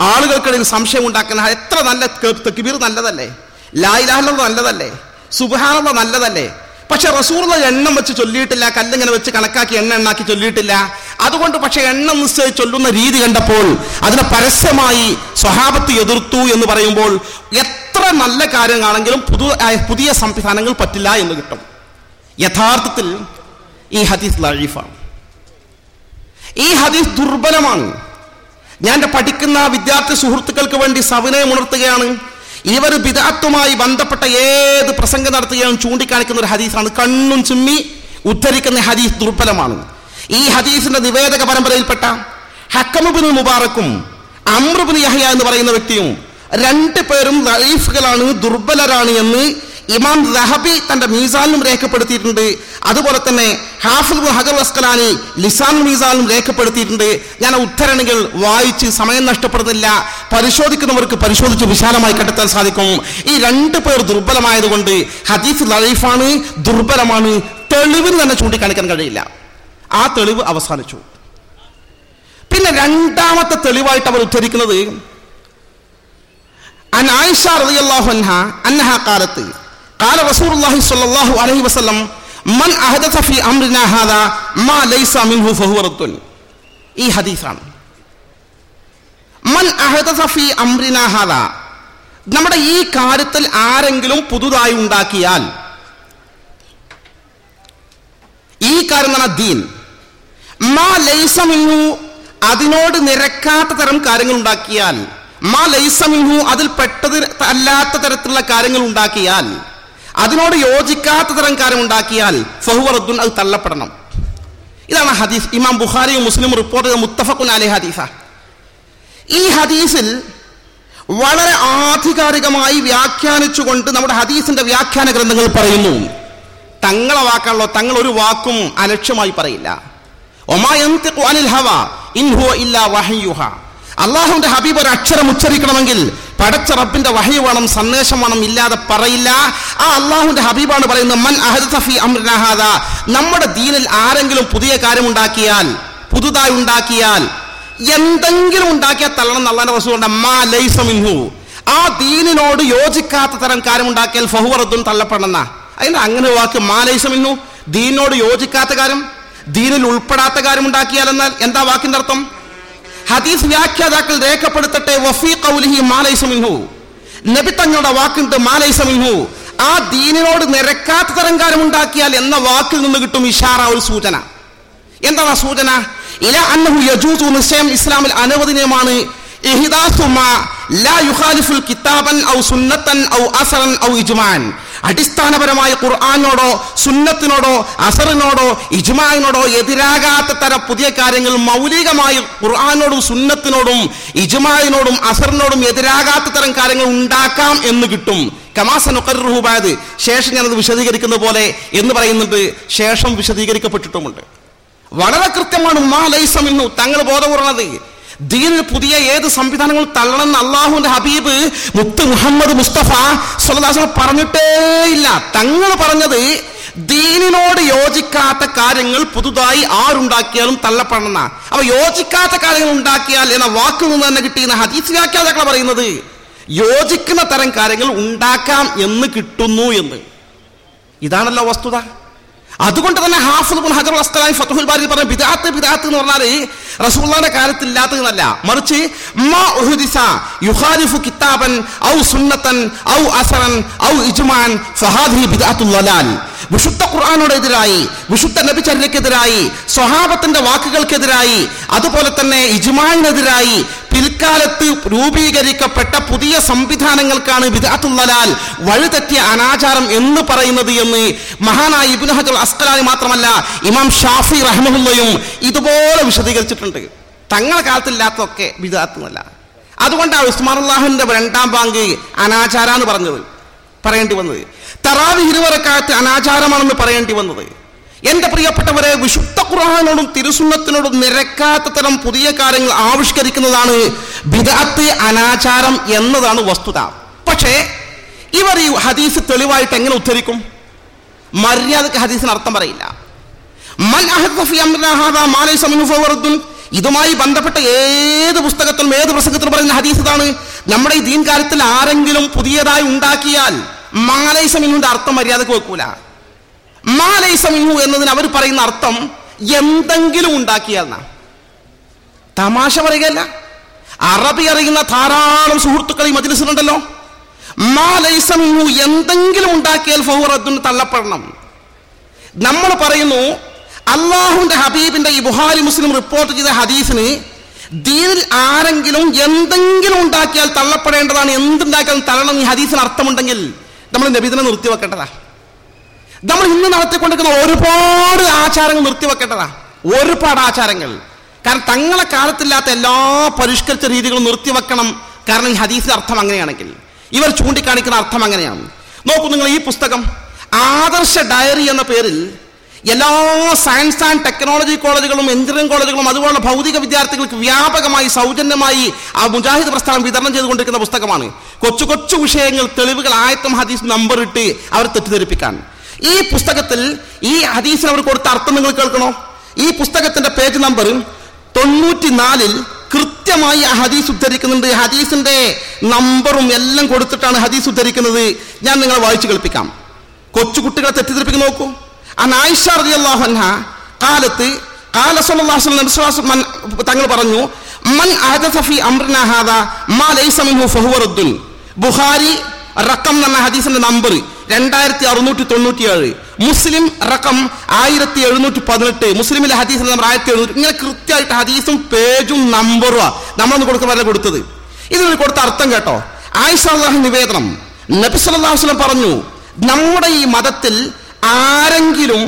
ആളുകൾക്കിടയിൽ സംശയം ഉണ്ടാക്കുന്ന എത്ര നല്ല തെക്കിബീർ നല്ലതല്ലേ? ലായിലാഹുള്ളത് നല്ലതല്ലേ? സുബാനുള്ള നല്ലതല്ലേ? പക്ഷെ റസൂറുള്ള എണ്ണം വെച്ച് ചൊല്ലിയിട്ടില്ല കല്ലിങ്ങനെ വെച്ച് കണക്കാക്കി എണ്ണ എണ്ണാക്കി ചൊല്ലിയിട്ടില്ല. അതുകൊണ്ട് പക്ഷെ എണ്ണം നിശ്ചയിച്ച് ചൊല്ലുന്ന രീതി കണ്ടപ്പോൾ അതിനെ പരസ്യമായി സ്വഹാബത്ത് എതിർത്തു എന്ന് പറയുമ്പോൾ എത്ര നല്ല കാര്യങ്ങളാണെങ്കിലും പുതു പുതിയ സംവിധാനങ്ങൾ പറ്റില്ല എന്ന് കിട്ടും. യഥാർത്ഥത്തിൽ ഈ ഹദീസ് ലഴീഫാണ് ഈ ഹദീസ് ദുർബലമാണ്. ഞാൻ പഠിക്കുന്ന വിദ്യാർത്ഥി സുഹൃത്തുക്കൾക്ക് വേണ്ടി സവിനയം ഉണർത്തുകയാണ്. ഇവർ ബിദാത്തുമായി ബന്ധപ്പെട്ട ഏത് പ്രസംഗം നടത്തുകയാണ് ചൂണ്ടിക്കാണിക്കുന്ന ഒരു ഹദീസാണ്. കണ്ണും ചുമ്മി ഉദ്ധരിക്കുന്ന ഹദീസ് ദുർബലമാണ്. ഈ ഹദീസിന്റെ നിവേദക പരമ്പരയിൽപ്പെട്ട ഹക്കമുബിൻ മുബാറക്കും അമ്രുബിൻ യഹ്യ എന്ന് പറയുന്ന വ്യക്തിയും രണ്ടു പേരും ലൈഫുകളാണ് ദുർബലരാണ് എന്ന് ഇമാം റഹബി തന്റെ മീസാലിനും രേഖപ്പെടുത്തിയിട്ടുണ്ട്. അതുപോലെ തന്നെ ഹാഫുൽ ഹജർ അസ്കലാനി ലിസാൻ മീസാലിനും രേഖപ്പെടുത്തിയിട്ടുണ്ട്. ഞാൻ ഉദ്ധരണികൾ വായിച്ച് സമയം നഷ്ടപ്പെടുന്നില്ല. പരിശോധിക്കുന്നവർക്ക് പരിശോധിച്ച് വിശാലമായി കണ്ടെത്താൻ സാധിക്കും. ഈ രണ്ട് പേർ ദുർബലമായതുകൊണ്ട് ഹദീഫ് ലൈഫാണ് ദുർബലമാണ്. തെളിവിന് തന്നെ ചൂണ്ടിക്കാണിക്കാൻ കഴിയില്ല. ആ തെളിവ് അവസാനിച്ചു. പിന്നെ രണ്ടാമത്തെ തെളിവായിട്ട് അവർ ഉദ്ധരിക്കുന്നത് അൻ ആയിഷ റളിയല്ലാഹു അൻഹ അന്നഹ കാലത്ത് قال رسول الله صلى الله عليه وسلم മൻ അഹദസ ഫി അംറിനാ ഹാദാ മാ ലൈസ മിൻഹു ഫഹുവ റദ്ദുൻ ഈ ഹദീസാണ് മൻ അഹദസ ഫി അംറിനാ ഹാദാ നമ്മുടെ ഈ കാര്യത്തിൽ ആരെങ്കിലും പുതുതായി ഉണ്ടാക്കിയാൽ ഈ കാര്യം എന്ന് പറഞ്ഞാൽ ദീൻ മാ ലൈസ മിൻഹു അതിനോട് നിരക്കാത്ത തരം കാര്യങ്ങൾ ഉണ്ടാക്കിയാൽ മാ ലൈസ മിൻഹു അതിൽ പെട്ടത് അല്ലാത്ത തരത്തിലുള്ള കാര്യങ്ങൾ ഉണ്ടാക്കിയാൽ അതിനോട് യോജിക്കാത്ത തരം കാര്യം ഉണ്ടാക്കിയാൽ ഫഹുവറദ്ദുൻ അത് തള്ളപ്പെടണം. ഇതാണ് ഹദീസ്. ഇമാം ബുഖാരിയും മുസ്ലിം റിപ്പോർട്ട് ചെയ്ത മുത്തഫക്കുൻ അലി ഹദീസ. ഈ ഹദീസിൽ വളരെ ആധികാരികമായി വ്യാഖ്യാനിച്ചുകൊണ്ട് നമ്മുടെ ഹദീസിന്റെ വ്യാഖ്യാന ഗ്രന്ഥങ്ങൾ പറയുന്നു. തങ്ങളെ വാക്കാണല്ലോ തങ്ങൾ ഒരു വാക്കും അലക്ഷ്യമായി പറയില്ല. അനിൽ ഹവ ഇൻ ഹുവ ഹബീബ് ഒരു അക്ഷരം ഉച്ചരിക്കണമെങ്കിൽ പടച്ച റബ്ബിന്റെ വഹയ വേണം സന്ദേശം വേണം ഇല്ലാതെ പറയില്ല. ആ അള്ളാഹുവിന്റെ ഹബീബാണ് പറയുന്നത് മൻ അഹദഫി അംറിനാ ഹാദാ. നമ്മുടെ ദീനിൽ ആരെങ്കിലും പുതിയ കാര്യം ഉണ്ടാക്കിയാൽ പുതുതായി ഉണ്ടാക്കിയാൽ എന്തെങ്കിലും ഉണ്ടാക്കിയാൽ തള്ളണം നല്ലാന്റെ വസ്തുണ്ട് മാ ആ ദീനിനോട് യോജിക്കാത്ത തരം കാര്യം ഉണ്ടാക്കിയാൽ ഫഹുവറദ്ദും തള്ളപ്പെടണമെന്ന. അതിന്റെ അങ്ങനെ വാക്ക് മാ ലൈസ മിൻഹു. ദീനിനോട് യോജിക്കാത്ത കാര്യം ദീനിൽ ഉൾപ്പെടാത്ത കാര്യം ഉണ്ടാക്കിയാൽ എന്നാൽ എന്താ വാക്കിന്റെ അർത്ഥം? ഹദീസ് വ്യാഖ്യാതാക്കൾ രേഖപ്പെടുത്തട്ടെ വഫീ നബി തങ്ങളുടെ വാക്കുണ്ട് മാ ലൈസ മിൻഹു. ആ ദീനിനോട് നിരക്കാത്ത തരംകാരം ഉണ്ടാക്കിയാൽ എന്ന വാക്കിൽ നിന്ന് കിട്ടും ഇഷാറ ഒരു സൂചന. എന്താണ് ആ സൂചന? ഇല അന്നഹു യജൂസു നിശ്ചയം ഇസ്ലാമിൽ അനുവദനീയമാണ് ഇഹ്ദാസുമ ലാ യുഖാലിഫുൽ കിതാബൻ ഔ സുന്നത്തൻ ഔ അസറൻ ഔ ഇജ്മാൻ. അടിസ്ഥാനപരമായ ഖുർആാനോടോ സുന്നത്തിനോടോ അസറിനോടോ ഇജ്മാനോടോ എതിരാകാത്ത തര പുതിയ കാര്യങ്ങൾ മൗലികമായി ഖുർആാനോടും സുന്നത്തിനോടും ഇജ്മാനോടും അസറിനോടും എതിരാകാത്ത തരം കാര്യങ്ങൾ ഉണ്ടാക്കാം എന്ന് കിട്ടും. കമാസനുക്കറുബായത് ശേഷം ഞാനത് വിശദീകരിക്കുന്ന പോലെ എന്ന് പറയുന്നുണ്ട്. ശേഷം വിശദീകരിക്കപ്പെട്ടിട്ടുമുണ്ട്. വളരെ കൃത്യമാണ് ഉമ്മാ ലൈസമെന്നു. തങ്ങൾ ബോധപൂർണത് ദീനിൽ പുതിയ ഏത് സംവിധാനങ്ങൾ തള്ളണമെന്ന് അള്ളാഹുവിന്റെ ഹബീബ് മുത്ത് മുഹമ്മദ് മുസ്തഫ സ്വലദാസന പറഞ്ഞിട്ടേ ഇല്ല. തങ്ങൾ പറഞ്ഞത് ദീനിനോട് യോജിക്കാത്ത കാര്യങ്ങൾ പുതുതായി ആരുണ്ടാക്കിയാലും തള്ളപ്പെടണം അപ്പൊ യോജിക്കാത്ത കാര്യങ്ങൾ ഉണ്ടാക്കിയാൽ എന്ന വാക്കിൽ നിന്ന് തന്നെ കിട്ടിയെന്ന ഹദീസ് വ്യാഖ്യാതാക്കളെ പറയുന്നത്. യോജിക്കുന്ന തരം കാര്യങ്ങൾ ഉണ്ടാക്കാം എന്ന് കിട്ടുന്നു എന്ന്. ഇതാണല്ലോ വസ്തുത. അതുകൊണ്ട് തന്നെ ഹാഫുൽ ഹജർ ഫത്തുഹുൽ ബാരി പറഞ്ഞ ബിദാത്ത് ബിദാത്ത് എന്ന് പറഞ്ഞാൽ റസൂള്ളാന്റെ കാലത്ത് ഇല്ലാത്തതെന്നല്ല മറിച്ച് മാ യുഖാലിഫു കിതാബൻ ഔ സുന്നത്തൻ ഔ അസറൻ ഔ ഇജ്മാൻ ഫഹാദി ബിദാത്തുൽ വലാൽ വിശുദ്ധ ഖുർആാനോടെതിരായി വിശുദ്ധ നബിചര്യക്കെതിരായി സ്വഹാബത്തിന്റെ വാക്കുകൾക്കെതിരായി അതുപോലെ തന്നെ ഇജ്മാനെതിരായി പിൽക്കാലത്ത് രൂപീകരിക്കപ്പെട്ട പുതിയ സംവിധാനങ്ങൾക്കാണ് വിദാത്തുള്ളലാൽ വഴിതെറ്റിയ അനാചാരം എന്ന് പറയുന്നത് എന്ന് മഹാനായ ഇബുൻ ഹജർ അസ്കലാനി മാത്രമല്ല ഇമാം ഷാഫി റഹ്മുല്ലയും ഇതുപോലെ വിശദീകരിച്ചിട്ടുണ്ട്. തങ്ങളെ കാലത്തില്ലാത്തതൊക്കെ വിദാത്തുന്നല്ല അതുകൊണ്ടാണ് ഉസ്മാനുല്ലാഹിന്റെ രണ്ടാം ബാങ്ക് അനാചാര എന്ന് പറഞ്ഞത് പറയേണ്ടി വന്നത്. തറാവി ഇരുവരക്കാലത്ത് അനാചാരമാണെന്ന് പറയേണ്ടി വന്നത്. എന്റെ പ്രിയപ്പെട്ടവരെ വിശുദ്ധ ഖുർആാനോടും തിരുസുന്നത്തിനോടും നിരക്കാത്ത തരം പുതിയ കാര്യങ്ങൾ ആവിഷ്കരിക്കുന്നതാണ് ബിദാത്ത് അനാചാരം എന്നതാണ് വസ്തുത. പക്ഷേ ഇവർ ഈ ഹദീസ് തെളിവായിട്ട് എങ്ങനെ ഉദ്ധരിക്കും? മര്യാദയ്ക്ക് ഹദീസിന് അർത്ഥം പറയില്ല. ഇതുമായി ബന്ധപ്പെട്ട ഏത് പുസ്തകത്തിലും ഏത് പ്രസംഗത്തിലും പറയുന്ന ഹദീസ് ഇതാണ്. നമ്മുടെ ഈ ദീൻ കാലത്തിൽ ആരെങ്കിലും പുതിയതായി ഉണ്ടാക്കിയാൽ മാലൈസമിനുന്റെ അർത്ഥം മര്യാദയ്ക്ക് വെക്കൂല. മാലൈസമിനു എന്നതിന് അവർ പറയുന്ന അർത്ഥം എന്തെങ്കിലും ഉണ്ടാക്കിയാൽ എന്നാ. തമാശ പറയുകയല്ല. അറബി അറിയുന്ന ധാരാളം സുഹൃത്തുക്കൾ ഈ മജിലിസിലുണ്ടല്ലോ. മാലൈസമിഹു എന്തെങ്കിലും ഉണ്ടാക്കിയാൽ ഫൗറത്തു തള്ളപ്പെടണം. നമ്മൾ പറയുന്നു അള്ളാഹുവിന്റെ ഹബീബിന്റെ ഈ ബുഹാരി മുസ്ലിം റിപ്പോർട്ട് ചെയ്ത ഹദീസിന് ദീനിൽ ആരെങ്കിലും എന്തെങ്കിലും ഉണ്ടാക്കിയാൽ തള്ളപ്പെടേണ്ടതാണ്. എന്തുണ്ടാക്കിയാലും തള്ളണം. ഈ ഹദീസിന് അർത്ഥമുണ്ടെങ്കിൽ നമ്മൾ നബീദിനെ നിർത്തി നിർത്തിവെക്കേണ്ടതാ. നമ്മൾ ഇന്ന് നടത്തിക്കൊണ്ടിരിക്കുന്ന ഒരുപാട് ആചാരങ്ങൾ നിർത്തിവെക്കേണ്ടതാ. ഒരുപാട് ആചാരങ്ങൾ. കാരണം തങ്ങളെ കാലത്തില്ലാത്ത എല്ലാ പരിഷ്കരിച്ച രീതികളും നിർത്തിവെക്കണം. കാരണം ഈ ഹദീസിന്റെ അർത്ഥം അങ്ങനെയാണെങ്കിൽ. ഇവർ ചൂണ്ടിക്കാണിക്കുന്ന അർത്ഥം അങ്ങനെയാണ്. നോക്കൂ നിങ്ങൾ ഈ പുസ്തകം ആദർശ ഡയറി എന്ന പേരിൽ എല്ലാ സയൻസ് ആൻഡ് ടെക്നോളജി കോളേജുകളും എഞ്ചിനീയറിംഗ് കോളേജുകളും അതുപോലെ ഭൗതിക വിദ്യാർത്ഥികൾക്ക് വ്യാപകമായി സൗജന്യമായി ആ മുജാഹിദ് പ്രസ്ഥാനം വിതരണം ചെയ്തുകൊണ്ടിരിക്കുന്ന പുസ്തകമാണ്. കൊച്ചു കൊച്ചു വിഷയങ്ങൾ തെളിവുകൾ ആയത്തും ഹദീസ് നമ്പർ ഇട്ട് അവർ തെറ്റിദ്ധരിപ്പിക്കാൻ. ഈ പുസ്തകത്തിൽ ഈ ഹദീസിന് അവർ കൊടുത്ത അർത്ഥം നിങ്ങൾ കേൾക്കണോ? ഈ പുസ്തകത്തിന്റെ പേജ് നമ്പർ തൊണ്ണൂറ്റിനാലിൽ കൃത്യമായി ആ ഹദീസ് ഉദ്ധരിക്കുന്നുണ്ട്. ഹദീസിന്റെ നമ്പറും എല്ലാം കൊടുത്തിട്ടാണ് ഹദീസ് ഉദ്ധരിക്കുന്നത്. ഞാൻ നിങ്ങളെ വായിച്ചു കേൾപ്പിക്കാം. കൊച്ചു കുട്ടികളെ നോക്കൂ. അനായിഷ കാലത്ത് സല്ലല്ലാഹു അലൈഹി വസല്ലം തങ്ങൾ പറഞ്ഞു മൻ അഹദസ ഫീ ഹാദാ മാ ലൈസ മിൻഹു ബുഖാരി എന്ന ഹദീസിന്റെ നമ്പർ രണ്ടായിരത്തി അറുന്നൂറ്റി തൊണ്ണൂറ്റിയേഴ് മുസ്ലിം റക്കം ആയിരത്തി എഴുന്നൂറ്റി പതിനെട്ട് മുസ്ലിമിലെ ഹദീസ് നമ്പർ ആയിരത്തി എഴുന്നൂറ്റി ഇങ്ങനെ കൃത്യമായിട്ട് ഹദീസും പേജും നമ്പറും നമ്മളൊന്ന് കൊടുക്കുന്നവരെ കൊടുത്തത്? ഇതിന് കൊടുത്ത അർത്ഥം കേട്ടോ. ആയിഷ നിവേദനം. നബി വസല്ലം പറഞ്ഞു നമ്മുടെ ഈ മതത്തിൽ ആരെങ്കിലും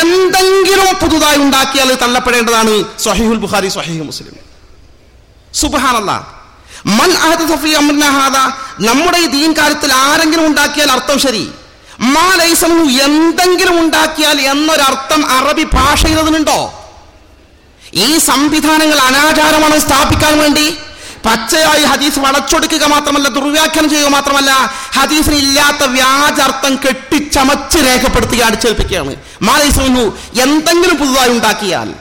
എന്തെങ്കിലും പുതുതായി ഉണ്ടാക്കിയാൽ തള്ളപ്പെടേണ്ടതാണ് സ്വഹീഹുൽ ബുഖാരി സൊഹീഹു മുസ്ലിം. സുബ്ഹാനല്ലാ മൻ അഹദസ ഫീ അംറിനാ ഹാദാ. നമ്മുടെ ഈ ദീൻ കാര്യത്തിൽ ആരെങ്കിലും ഉണ്ടാക്കിയാൽ അർത്ഥം ശരി. മാ ലൈസമു എന്തെങ്കിലും ഉണ്ടാക്കിയാൽ എന്നൊരർത്ഥം അറബി ഭാഷയിൽ അതിനുണ്ടോ ഈ സംവിധാനങ്ങൾ അനാചാരമാണ് സ്ഥാപിക്കാൻ വേണ്ടി. പച്ചയായി ഹദീസ് വളച്ചൊടുക്കുക മാത്രമല്ല ദുർവ്യാഖ്യാനം ചെയ്യുക മാത്രമല്ല ഹദീസിന് ഇല്ലാത്ത വ്യാജർത്ഥം കെട്ടിച്ചമച്ച് രേഖപ്പെടുത്തുക അടിച്ചേൽപ്പിക്കുകയാണ്. മാലൈസമു എന്തെങ്കിലും പുതുതായി ഉണ്ടാക്കിയാൽ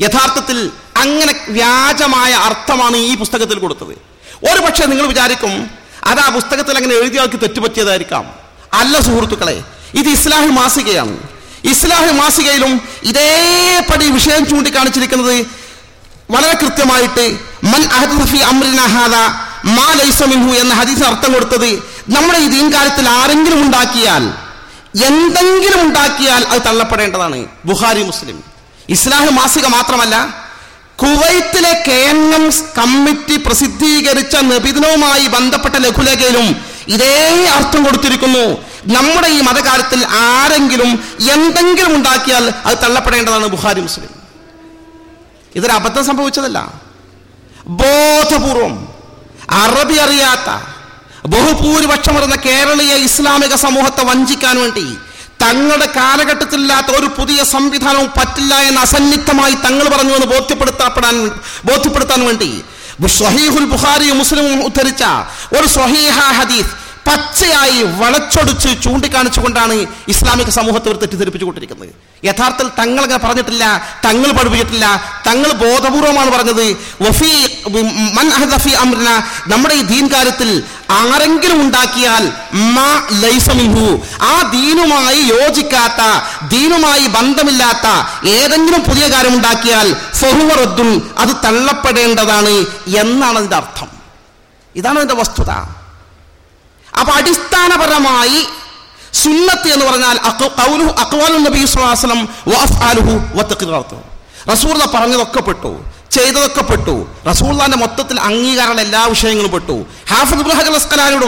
യഥാർത്ഥത്തിൽ അങ്ങനെ വ്യാജമായ അർത്ഥമാണ് ഈ പുസ്തകത്തിൽ കൊടുത്തത്. ഒരു പക്ഷേ നിങ്ങൾ വിചാരിക്കും അത് ആ പുസ്തകത്തിൽ അങ്ങനെ എഴുതിയാൾക്ക് തെറ്റുപറ്റിയതായിരിക്കാം. അല്ല സുഹൃത്തുക്കളെ ഇത് ഇസ്ലാഹി മാസികയാണ്. ഇസ്ലാഹി മാസികയിലും ഇതേപടി വിഷയം ചൂണ്ടിക്കാണിച്ചിരിക്കുന്നത് വളരെ കൃത്യമായിട്ട് മൻ അഹദസ ഫീ അംറിനാ ഹാദാ മാ ലൈസ മിൻഹു എന്ന ഹദീസ് അർത്ഥം കൊടുത്തത് നമ്മുടെ ഈ ദീൻ കാര്യത്തിൽ ആരെങ്കിലും ഉണ്ടാക്കിയാൽ എന്തെങ്കിലും ഉണ്ടാക്കിയാൽ അത് തള്ളപ്പെടേണ്ടതാണ്. ബുഹാരി മുസ്ലിം. ഇസ്ലാഹി മാസിക മാത്രമല്ല കുവൈത്തിലെ കെ എൻ എം കമ്മിറ്റി പ്രസിദ്ധീകരിച്ച നിബിധനവുമായി ബന്ധപ്പെട്ട ലഘുലേഖയിലും ഇതേ അർത്ഥം കൊടുത്തിരിക്കുന്നു. നമ്മുടെ ഈ മതകാലത്തിൽ ആരെങ്കിലും എന്തെങ്കിലും ഉണ്ടാക്കിയാൽ അത് തള്ളപ്പെടേണ്ടതാണ് ബുഹാരി മുസ്ലിം. ഇതൊരു അബദ്ധം സംഭവിച്ചതല്ല. ബോധപൂർവം അറബി അറിയാത്ത ബഹുഭൂരിപക്ഷം വരുന്ന കേരളീയ ഇസ്ലാമിക സമൂഹത്തെ വഞ്ചിക്കാൻ വേണ്ടി തങ്ങളുടെ കാലഘട്ടത്തിലില്ലാത്ത ഒരു പുതിയ സംവിധാനവും പറ്റില്ല എന്ന് അസന്നിഗ്ധമായി തങ്ങൾ പറഞ്ഞു എന്ന് ബോധ്യപ്പെടുത്തപ്പെടാൻ ബോധ്യപ്പെടുത്താൻ വേണ്ടി. സ്വഹീഹുൽ ബുഖാരി ഉദ്ധരിച്ച ഒരു സ്വഹീഹ ഹദീസ്. പച്ചയായി വളച്ചൊടിച്ച് ചൂണ്ടിക്കാണിച്ചുകൊണ്ടാണ് ഇസ്ലാമിക സമൂഹത്തെ തെറ്റിദ്ധരിപ്പിച്ചു തെറ്റിദ്ധരിപ്പിച്ചുകൊണ്ടിരിക്കുന്നത്. യഥാർത്ഥത്തിൽ തങ്ങൾ അങ്ങനെ പറഞ്ഞിട്ടില്ല തങ്ങൾ പഠിപ്പിച്ചിട്ടില്ല തങ്ങൾ ബോധപൂർവമാണ് പറഞ്ഞത്. വഫീ മൻ ഫീ നമ്മുടെ ഈ ദീൻ കാര്യത്തിൽ ആരെങ്കിലും ഉണ്ടാക്കിയാൽ മാ ആ ദീനുമായി യോജിക്കാത്ത ദീനുമായി ബന്ധമില്ലാത്ത ഏതെങ്കിലും പുതിയ കാര്യം ഉണ്ടാക്കിയാൽ ഫഹുവ റദ്ദുൻ അത് തള്ളപ്പെടേണ്ടതാണ് എന്നാണ് അതിന്റെ അർത്ഥം. ഇതാണ് അതിന്റെ വസ്തുത. അപ്പൊ അടിസ്ഥാനപരമായി സുന്നത്ത് എന്ന് പറഞ്ഞാൽ അക്വാലു നബി സ്വലാസ്ലം വതഖ്റാത്തുഹു റസൂൽ പറഞ്ഞതൊക്കെ പെട്ടു. ചെയ്തതൊക്കെ പെട്ടു. റസൂള്ളാന്റെ മൊത്തത്തിൽ അംഗീകാരമുള്ള എല്ലാ വിഷയങ്ങളും പെട്ടു. ഹാഫിദ്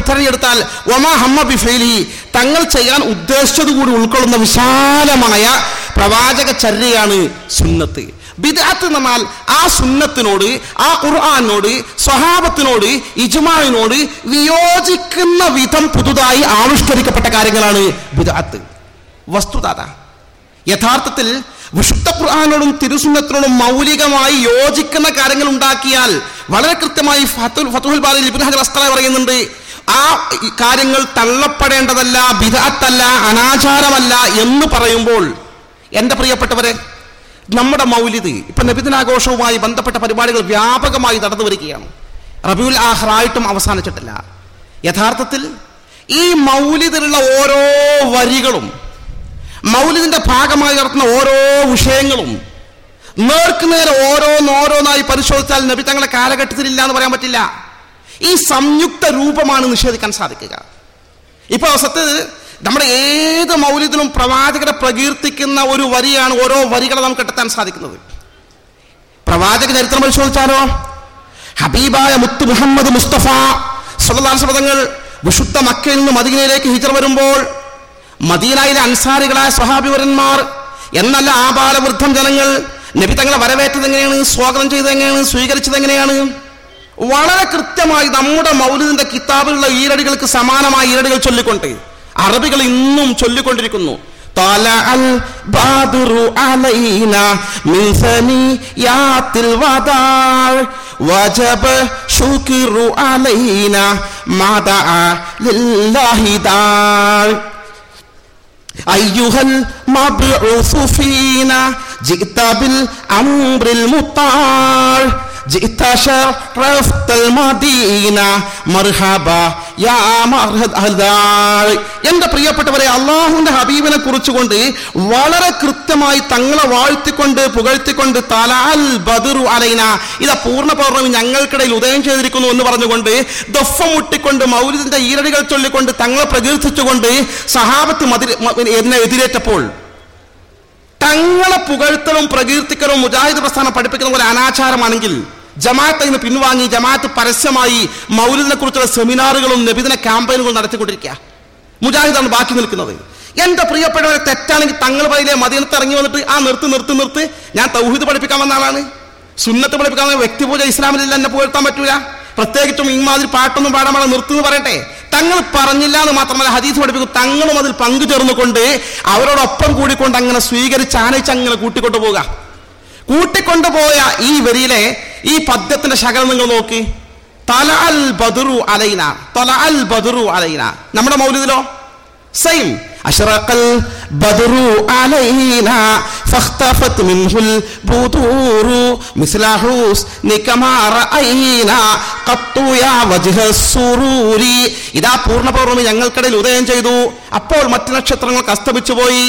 ഉത്തരം എടുത്താൽ ഒമാ ഹമ്മ ബിഫൈലി തങ്ങൾ ചെയ്യാൻ ഉദ്ദേശിച്ചതുകൂടി ഉൾക്കൊള്ളുന്ന വിശാലമായ പ്രവാചക ചര്യയാണ് സുന്നത്ത്. ബിദാത്ത് എന്നാൽ ആ സുന്നത്തിനോട് ആ ഖുർആാനോട് സ്വഹാബത്തിനോട് ഇജ്മാവിനോട് വിയോജിക്കുന്ന വിധം പുതുതായി ആവിഷ്കരിക്കപ്പെട്ട കാര്യങ്ങളാണ് ബിദാത്ത് വസ്തുതാത. യഥാർത്ഥത്തിൽ വിശുദ്ധ ഖുർആാനോടും തിരുസുന്നത്തിനോടും മൗലികമായി യോജിക്കുന്ന കാര്യങ്ങൾ ഉണ്ടാക്കിയാൽ വളരെ കൃത്യമായി ഹജർ പറയുന്നുണ്ട് ആ കാര്യങ്ങൾ തള്ളപ്പെടേണ്ടതല്ല ബിദാത്തല്ല അനാചാരമല്ല എന്ന് പറയുമ്പോൾ എന്റെ പ്രിയപ്പെട്ടവരെ നമ്മുടെ മൗലിദ് ഇപ്പൊ നബിദിനാഘോഷവുമായി ബന്ധപ്പെട്ട പരിപാടികൾ വ്യാപകമായി നടന്നു വരികയാണ്. റബിയുൽ ആഹ്റായിട്ടും അവസാനിച്ചിട്ടില്ല. യഥാർത്ഥത്തിൽ ഈ മൗലിദിലുള്ള ഓരോ വരികളും മൗലിദിന്റെ ഭാഗമായി നടത്തുന്ന ഓരോ വിഷയങ്ങളും നേർക്കുനേരെ ഓരോന്നോരോന്നായി പരിശോധിച്ചാൽ നബി തങ്ങളെ കാലഘട്ടത്തിൽ ഇല്ല എന്ന് പറയാൻ പറ്റില്ല. ഈ സംയുക്ത രൂപമാണ് നിഷേധിക്കാൻ സാധിക്കുക. ഇപ്പൊ സത്യത്തിൽ നമ്മുടെ ഏത് മൗലിദിലും പ്രവാചകരെ പ്രകീർത്തിക്കുന്ന ഒരു വരിയാണ് ഓരോ വരികളെ നമുക്ക് എത്താൻ സാധിക്കുന്നത്. പ്രവാചക ചരിത്രം പരിശോധിച്ചാലോ? ഹബീബായ മുത്ത് മുഹമ്മദ് മുസ്തഫ സ്വതങ്ങൾ വിശുദ്ധ മക്കയിൽ നിന്ന് മദീനയിലേക്ക് ഹിജർ വരുമ്പോൾ മദീനയിലെ അൻസാരികളായ സ്വഹാബിവരന്മാർ എന്നല്ല ആബാലവൃദ്ധം ജനങ്ങൾ നബി തങ്ങളെ വരവേറ്റത് എങ്ങനെയാണ്? സ്വാഗതം ചെയ്തത് എങ്ങനെയാണ്? സ്വീകരിച്ചത് എങ്ങനെയാണ്? വളരെ കൃത്യമായി നമ്മുടെ മൗലിദിന്റെ കിതാബിലുള്ള ഈരടികൾക്ക് സമാനമായ ഈരടികൾ ചൊല്ലിക്കൊണ്ട് അറബികൾ ഇന്നും ചൊല്ലിക്കൊണ്ടിരിക്കുന്നു طلع البدر علينا من ثنيات الوداع وجب شكر علينا ما دعا لله داع أيها المبعوث فينا جئت بالأمر المطاع മദീന മർഹബ യാ മർഹദാൾ എന്റെ പ്രിയപ്പെട്ടവരെ അള്ളാഹുവിന്റെ ഹബീബിനെ കുറിച്ചുകൊണ്ട് വളരെ കൃത്യമായി തങ്ങളെ വാഴ്ത്തിക്കൊണ്ട് പുകഴ്ത്തിക്കൊണ്ട് തലാൽ ബദറു അലൈന ഇതാ പൂർണ പൗർണമി ഞങ്ങൾക്കിടയിൽ ഉദയം ചെയ്തിരിക്കുന്നു എന്ന് പറഞ്ഞുകൊണ്ട് ദഫ മുട്ടിക്കൊണ്ട് മൗലിദിന്റെ ഈരടികൾ ചൊല്ലിക്കൊണ്ട് തങ്ങളെ പ്രകീർത്തിച്ചുകൊണ്ട് സഹാബത്ത് എന്നെ എതിരേറ്റപ്പോൾ തങ്ങളെ പുകഴ്ത്തലും പ്രകീർത്തിക്കലും മുജാഹിദ് പ്രസ്ഥാനം പഠിപ്പിക്കുന്ന ഒരു അനാചാരമാണെങ്കിൽ ജമാഅത്ത് ഇന്ന് പിൻവാങ്ങി ജമാഅത്ത് പരസ്യമായി മൗലിദിനെ കുറിച്ചുള്ള സെമിനാറുകളും നബിദിന ക്യാമ്പയിനുകളും നടത്തിക്കൊണ്ടിരിക്കുക. മുജാഹിദാണ് ബാക്കി നിൽക്കുന്നത്. എന്റെ പ്രിയപ്പെട്ടവരെ തെറ്റാണെങ്കിൽ തങ്ങൾ പതിലെ മദീനത്ത് ഇറങ്ങി വന്നിട്ട് ആ നിർത്ത് നിർത്ത് നിർത്ത് ഞാൻ തൗഹീദ് പഠിപ്പിക്കാൻ വന്ന ആളാണ്. സുന്നത്ത് പഠിപ്പിക്കാൻ വ്യക്തിപൂജ ഇസ്ലാമിലില്ല എന്നെ പുകഴ്ത്താൻ പറ്റൂല. പ്രത്യേകിച്ചും ഇമാതിരി പാട്ടൊന്നും പാടാൻ നിർത്തു എന്ന് പറയട്ടെ. തങ്ങൾ പറഞ്ഞില്ല എന്ന് മാത്രമല്ല ഹദീസ് പഠിപ്പിക്കും തങ്ങളും അതിൽ പങ്കുചേർന്നുകൊണ്ട് അവരോടൊപ്പം കൂടിക്കൊണ്ട് അങ്ങനെ സ്വീകരിച്ച് ആനയിച്ച് അങ്ങനെ കൂട്ടിക്കൊണ്ടു പോവുക. കൂട്ടിക്കൊണ്ടുപോയ ഈ വരിയിലെ ഈ പദ്യത്തിന്റെ ശകലം നിങ്ങൾ നോക്കി തല അൽ ബദുറു അലൈന തല അൽ ബദുറു അലൈന നമ്മുടെ മൗലിദിലോ സെയിം أشرق البدر علينا فاختفت منه البدور مثل حسنك ما رأينا قط يا وجه السرور ഇതാ പൂർണ്ണ പൗർണമി ഞങ്ങൾക്കിടയിൽ ഉദയം ചെയ്തു അപ്പോൾ മറ്റു നക്ഷത്രങ്ങൾക്ക് അസ്തമിച്ചു പോയി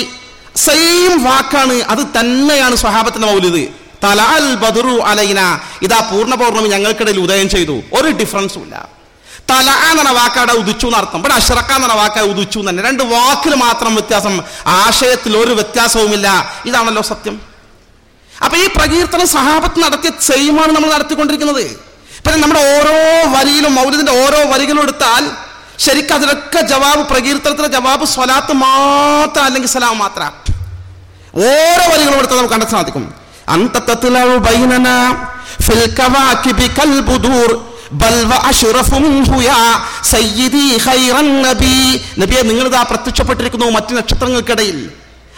സെയിം വാക്കാണ് അത് തന്നെയാണ് സ്വഹാബത്തിന്റെ മൗലിദ്. തലാൽ ബദുറു അലൈന ഇതാ പൂർണ പൗർണമി ഞങ്ങൾക്കിടയിൽ ഉദയം ചെയ്തു. ഒരു ഡിഫറൻസും ഇല്ല. തല എന്ന വാക്കാടെ ഉദിച്ചു എന്നർത്ഥം. ഇവിടെ അഷറക്ക എന്ന വാക്ക ഉദിച്ചു തന്നെ. രണ്ട് വാക്കിൽ മാത്രം വ്യത്യാസം. ആശയത്തിൽ ഒരു വ്യത്യാസവുമില്ല. ഇതാണല്ലോ സത്യം. അപ്പൊ ഈ പ്രകീർത്തനം സഹാബത്ത് നടത്തിയ സെയിമാണ് നമ്മൾ നടത്തിക്കൊണ്ടിരിക്കുന്നത്. പിന്നെ നമ്മുടെ ഓരോ വരിയിലും മൗലിദിന്റെ ഓരോ വരികളും എടുത്താൽ ശരിക്കും അതിലൊക്കെ ജവാബ് പ്രകീർത്തനത്തിലെ ജവാബ് സ്വലാത്ത് മാത്രം അല്ലെങ്കിൽ സലാം മാത്രം. ഓരോ വരികളും എടുത്താൽ നമുക്ക് കണ്ടെത്താൻ സാധിക്കും. നബിയെ ഇതാ പ്രത്യക്ഷപ്പെട്ടിരിക്കുന്നു മറ്റു നക്ഷത്രങ്ങൾക്കിടയിൽ.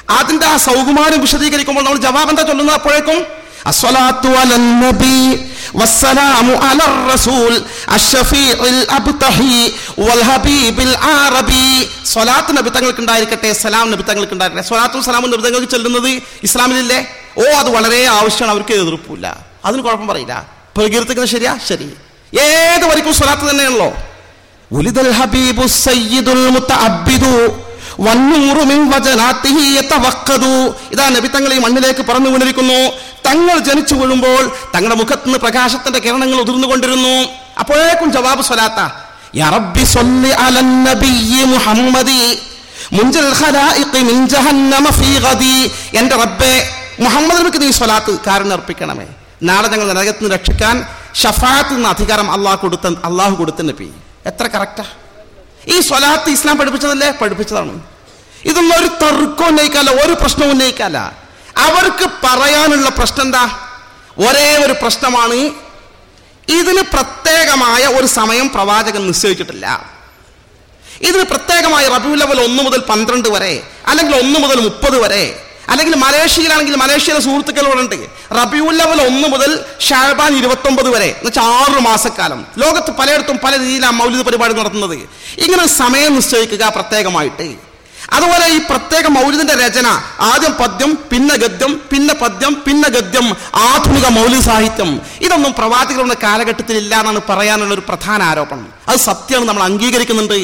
അതിന്റെ ആ സൗകുമാരം വിശദീകരിക്കുമ്പോൾ നമ്മൾ ജവാബ് എന്താ ചൊല്ലുന്നത് അപ്പോഴേക്കും? സ്വലാത്ത് ഉണ്ടായിരിക്കട്ടെ സലാം നബി തങ്ങൾക്ക് ഉണ്ടായിരിക്കട്ടെ സലാമും നബി തങ്ങൾക്ക് ചെല്ലുന്നത് ഇസ്ലാമിലില്ലേ? ഓ അത് വളരെ ആവശ്യമാണ് അവർക്ക് എതിർപ്പില്ല. അതിന് കുഴപ്പം പറയില്ല. പ്രകീർത്തിക്കുന്നത് ശരിയാ? ശരി. ഏത് വരിക്കും സ്വലാത്ത് തന്നെയാണല്ലോ? ഉലിദൽ ഹബീബു സയ്യിദുൽ ഇതാ നബി തങ്ങൾ ഈ മണ്ണിലേക്ക് പറന്നു വീണിരിക്കുന്നു തങ്ങൾ ജനിച്ചു വീഴുമ്പോൾ തങ്ങളുടെ മുഖത്ത് നിന്ന് പ്രകാശത്തിന്റെ കിരണങ്ങൾ ഉതിർന്നുകൊണ്ടിരുന്നു അപ്പോഴേക്കും ജവാബ് സ്വലാത്ത എന്റെ റബ്ബേ മുഹമ്മദ് നീ സ്വലാത്ത് കാരണം അർപ്പിക്കണമേ. നാളെ ഞങ്ങൾ നരകത്തിന് രക്ഷിക്കാൻ ഷഫാത്ത് എന്ന അധികാരം അള്ളാഹ് കൊടുത്ത അള്ളാഹു കൊടുത്ത നബി. എത്ര കറക്റ്റാ? ഈ സ്വലാത്ത് ഇസ്ലാം പഠിപ്പിച്ചതല്ലേ? പഠിപ്പിച്ചതാണ്. ഇതൊന്നും ഒരു തർക്കം ഉന്നയിക്കാല്ല ഒരു പ്രശ്നം ഉന്നയിക്കാല്ല. അവർക്ക് പറയാനുള്ള പ്രശ്നം എന്താ? ഒരേ ഒരു പ്രശ്നമാണ്. ഇതിന് പ്രത്യേകമായ ഒരു സമയം പ്രവാചകൻ നിശ്ചയിച്ചിട്ടില്ല. ഇതിന് പ്രത്യേകമായ അവൽ ഒന്ന് മുതൽ പന്ത്രണ്ട് വരെ അല്ലെങ്കിൽ ഒന്ന് മുതൽ മുപ്പത് വരെ അല്ലെങ്കിൽ മലേഷ്യയിലാണെങ്കിൽ മലേഷ്യയിലെ സുഹൃത്തുക്കളോടുണ്ട് റബിയുൽ ലെവൽ ഒന്ന് മുതൽ ഷാബാൻ ഇരുപത്തൊമ്പത് വരെ. എന്നുവെച്ചാൽ ആറ് മാസക്കാലം. ലോകത്ത് പലയിടത്തും പല രീതിയിലാണ് മൗലിക പരിപാടി നടത്തുന്നത്. ഇങ്ങനെ സമയം നിശ്ചയിക്കുക പ്രത്യേകമായിട്ട്. അതുപോലെ ഈ പ്രത്യേക മൗലിദിന്റെ രചന. ആദ്യം പദ്യം പിന്നെ ഗദ്യം പിന്നെ പദ്യം പിന്നെ ഗദ്യം. ആധുനിക മൗലിക സാഹിത്യം. ഇതൊന്നും പ്രവാചകരുടെ കാലഘട്ടത്തിൽ ഇല്ല എന്നാണ് പറയാനുള്ള ഒരു പ്രധാന ആരോപണം. അത് സത്യമാണ് നമ്മൾ അംഗീകരിക്കുന്നുണ്ട്.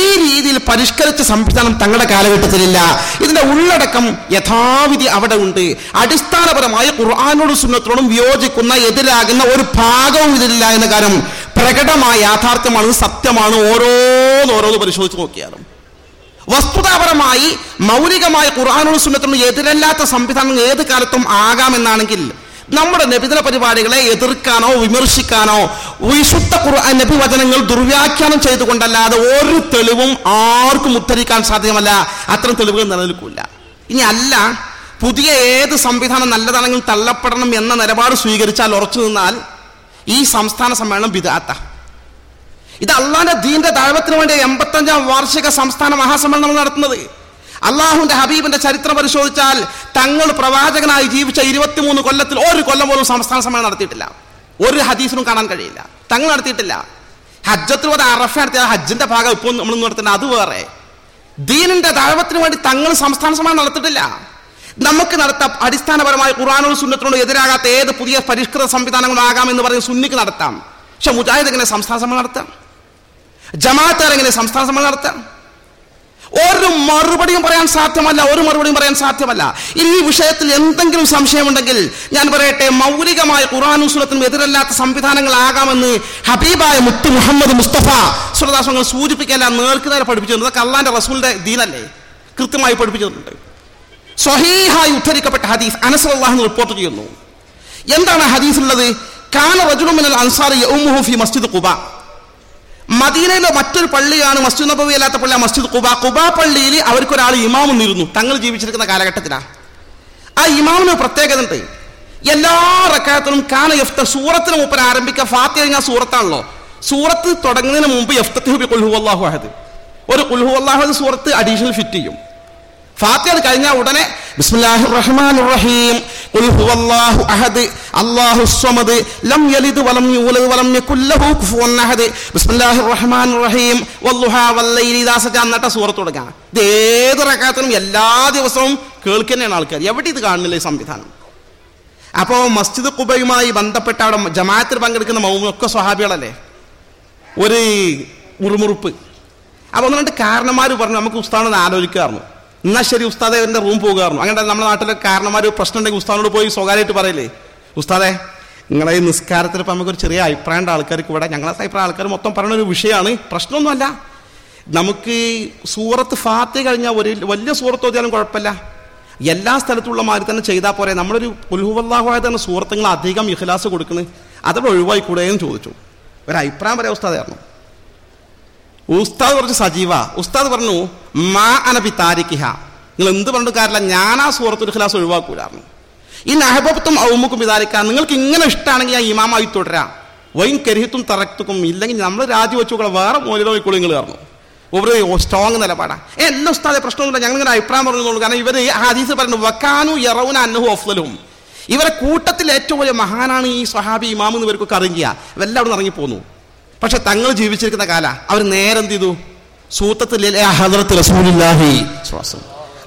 ഈ രീതിയിൽ പരിഷ്കരിച്ച സംവിധാനം തങ്ങളുടെ കാലഘട്ടത്തിലില്ല ഇതിന്റെ ഉള്ളടക്കം യഥാവിധി അവിടെ ഉണ്ട്. അടിസ്ഥാനപരമായി ഖുർആാനോടും സുന്നത്തോടും വിയോജിക്കുന്ന എതിരാകുന്ന ഒരു ഭാഗവും ഇതിലില്ല എന്ന കാര്യം പ്രകടമായ യാഥാർത്ഥ്യമാണ് സത്യമാണ്. ഓരോന്നോരോന്ന് പരിശോധിച്ച് നോക്കിയാലും. വസ്തുതാപരമായി മൗലികമായ ഖുർആാനുള്ള സുന്നത്തിനും എതിരല്ലാത്ത സംവിധാനം ഏത് കാലത്തും ആകാമെന്നാണെങ്കിൽ നമ്മുടെ നബിദിന പരിപാടികളെ എതിർക്കാനോ വിമർശിക്കാനോ വിശുദ്ധ ഖുർആൻ നബി വചനങ്ങൾ ദുർവ്യാഖ്യാനം ചെയ്തുകൊണ്ടല്ലാതെ ഒരു തെളിവും ആർക്കും ഉദ്ധരിക്കാൻ സാധ്യമല്ല. അത്തരം തെളിവുകൾ നിലനിൽക്കില്ല ഇനി അല്ല പുതിയ ഏത് സംവിധാനം നല്ലതാണെങ്കിലും തള്ളപ്പെടണം എന്ന നിലപാട് സ്വീകരിച്ചാൽ ഉറച്ചു നിന്നാൽ ഈ സംസ്ഥാന സമ്മേളനം വിദാത്ത ഇത് അള്ളാന്റെ ദീന്റെ ദൈവത്തിന് വേണ്ടി എൺപത്തഞ്ചാം വാർഷിക സംസ്ഥാന മഹാസമ്മേളനം നടത്തുന്നത്. അള്ളാഹുന്റെ ഹബീബിന്റെ ചരിത്രം പരിശോധിച്ചാൽ തങ്ങൾ പ്രവാചകനായി ജീവിച്ച ഇരുപത്തിമൂന്ന് കൊല്ലത്തിൽ ഒരു കൊല്ലം പോലും സംസ്ഥാന സമ്മേളനം നടത്തിയിട്ടില്ല. ഒരു ഹദീസിനും കാണാൻ കഴിയില്ല. തങ്ങൾ നടത്തിയിട്ടില്ല. ഹജ്ജത്തിൽ പോലെ അറഫ നടത്തിയ ഹജ്ജിന്റെ ഭാഗം ഇപ്പോൾ നമ്മൾ നടത്തുന്നത് അത് വേറെ. ദീനിന്റെ ദൈവത്തിന് വേണ്ടി തങ്ങൾ സംസ്ഥാന സമ്മേളനം നടത്തിയിട്ടില്ല. നമുക്ക് നടത്താം അടിസ്ഥാനപരമായി ഖുറാനോട് സുന്നത്തിനോട് എതിരാകാത്ത ഏത് പുതിയ പരിഷ്കൃത സംവിധാനങ്ങളാകാം എന്ന് പറഞ്ഞ് സുന്നിക്ക് നടത്താം. പക്ഷെ മുജാഹിദ് എങ്ങനെ സംസ്ഥാന സമ്മേളനം നടത്താം? അല്ലെങ്കിൽ സംസ്ഥാന സമ്മേളനം നടത്താം ഒരു മറുപടിയും പറയാൻ സാധ്യമല്ല ഒരു മറുപടിയും പറയാൻ സാധ്യമല്ല. ഇനി ഈ വിഷയത്തിൽ എന്തെങ്കിലും സംശയമുണ്ടെങ്കിൽ ഞാൻ പറയട്ടെ മൗലികമായ ഖുറാനുസുലത്തിനും എതിരല്ലാത്ത സംവിധാനങ്ങളാകാമെന്ന് ഹബീബായ മുത്തു മുഹമ്മദ് മുസ്തഫ സുലദാസങ്ങൾ സൂചിപ്പിക്കാൻ നേർക്കുനേരെ പഠിപ്പിച്ചിട്ടുണ്ട് അതൊക്കെ അള്ളാന്റെ റസൂലിന്റെ ദീനല്ലേ? കൃത്യമായി പഠിപ്പിച്ചിട്ടുണ്ട് സ്വഹീഹായി ഉദ്ധരിക്കപ്പെട്ട ഹദീസ് അനസ് അള്ളാഹു റിപ്പോർട്ട് ചെയ്യുന്നു. എന്താണ് ഹദീസ് ഉള്ളത്? കാന റജുലുമിനൽ അൻസാർ യൗമുഹു ഫി മസ്ജിദ് ഖുബ. മദീനയിലെ മറ്റൊരു പള്ളിയാണ് മസ്ജിദ് നബവി അല്ലാത്ത പള്ളി മസ്ജിദ് കുബ ഖുബ പള്ളിയിൽ അവർക്കൊരാൾ ഇമാമും നിരുന്നു തങ്ങൾ ജീവിച്ചിരിക്കുന്ന കാലഘട്ടത്തിലാണ് ആ ഇമാമിന് പ്രത്യേകത ഉണ്ട്. എല്ലാ റക്കാത്തിനും കാന യഫ്ത സൂറത്തിന് മുപ്പൻ ആരംഭിക്കുക ഫാത്തി കഴിഞ്ഞാൽ സൂറത്താണല്ലോ. സൂറത്ത് തുടങ്ങുന്നതിന് മുമ്പ് യഫ്തഹു കുൽഹു അള്ളാഹു അഹദ്. ഒരു കുൽഹു അള്ളാഹു സൂറത്ത് അഡീഷണൽ ഫിറ്റ് ചെയ്യും. ഫാത്തി അത് കഴിഞ്ഞാൽ ഉടനെ ബിസ്മില്ലാഹിർ റഹ്മാനിർ റഹീം അല്ലാഹു ലം യലിദ് വലം യൂലദ് വലം യകുല്ലഹു കുഫുവൻ അഹദ് റഹീം എന്നിട്ട് സൂറത്ത് തുടങ്ങാം ഇത് ഏത് എല്ലാ ദിവസവും കേൾക്കുന്നതാണ് ആൾക്കാർ. എവിടെ ഇത് കാണുന്നില്ല ഈ സംവിധാനം? അപ്പോൾ മസ്ജിദ് കുബയുമായി ബന്ധപ്പെട്ട അവിടെ ജമാഅത്തിൽ പങ്കെടുക്കുന്ന മൗമൊക്കെ സ്വഹാബികളല്ലേ? ഒരു മുറുമുറുപ്പ്. അപ്പോൾ ഒന്ന് രണ്ട് കാരണന്മാർ പറഞ്ഞു നമുക്ക് ഉസ്താണെന്ന് ആലോചിക്കാറുണ്ട് എന്നാ ശരി ഉസ്താദെ എന്റെ റൂം പോകുമായിരുന്നു അങ്ങനെ നമ്മുടെ നാട്ടിലെ കാരണന്മാർ പ്രശ്നം ഉണ്ടെങ്കിൽ ഉസ്താദിനോട് പോയി സ്വകാര്യമായിട്ട് പറയില്ലേ? ഉസ്താദേ നിങ്ങളെ ഈ നിസ്കാരത്തിൽ ഇപ്പം നമുക്കൊരു ചെറിയ അഭിപ്രായമുണ്ട് ആൾക്കാർക്ക് ഇവിടെ. ഞങ്ങളെ അഭിപ്രായം ആൾക്കാർ മൊത്തം പറയുന്ന ഒരു വിഷയമാണ്. പ്രശ്നമൊന്നുമല്ല. നമുക്ക് സൂറത്ത് ഫാത്തി കഴിഞ്ഞാൽ ഒരു വലിയ സൂറത്ത് ഓതിയാലും കുഴപ്പമില്ല. എല്ലാ സ്ഥലത്തുള്ള മാതിരി തന്നെ ചെയ്താൽ പോരെ. നമ്മളൊരു പുൽഹുവല്ലാഹുവായ തന്നെ സൂറത്തുങ്ങൾ അധികം ഇഖ്ലാസ് കൊടുക്കുന്നത് അതവിടെ ഒഴിവായിക്കൂടെ എന്ന് ചോദിച്ചു. ഒരു അഭിപ്രായം പറയാം ഉസ്താദായിരുന്നു ഉസ്താദ് കുറച്ച് സജീവ. ഉസ്താദ് പറഞ്ഞു മാ അനബി താരിഖിഹ നിങ്ങൾ എന്ത് പറഞ്ഞു കാര്യമില്ല. ഞാൻ ആ സൂറത്തുൽ ഖിലാസ് ഒഴിവാക്കൂലായിരുന്നു ഈ നഹബത്തും ഔമുക്കും വിതാരിക്ക നിങ്ങൾക്ക് ഇങ്ങനെ ഇഷ്ടമാണെങ്കിൽ ഞാൻ ഇമാമായി തുടരാം. വൈൻ കരിഹത്തും തറക്തുക്കും. ഇല്ലെങ്കിൽ നമ്മൾ രാജിവെച്ചു കൂടെ വേറെ മൂലോ ഇക്കോളി നിങ്ങൾ കയറുന്നു ഒരു സ്ട്രോങ് നിലപാടാണ് എല്ലാ ഉസ്താദെ പ്രശ്നമൊന്നുമില്ല. ഞങ്ങൾ ഇങ്ങനെ അഭിപ്രായം പറഞ്ഞോളൂ കാരണം ഇവർ ഹദീസ് പറഞ്ഞു വക്കാനു യറൗന അന്നഹു അഫ്ലലും ഇവരെ കൂട്ടത്തിൽ ഏറ്റവും വലിയ മഹാനാണ് ഈ സ്വഹാബി ഇമാം എന്ന് ഇവർക്കൊക്കെ അറിയുക ഇവരെല്ലാം അവിടെ ഇറങ്ങി പോന്നു പക്ഷെ തങ്ങൾ ജീവിച്ചിരിക്കുന്ന കാല. അവർ നേരെ എന്ത് ചെയ്തു? സൂത്തത്തിൽ ഹദറത്ത് റസൂലില്ലാഹി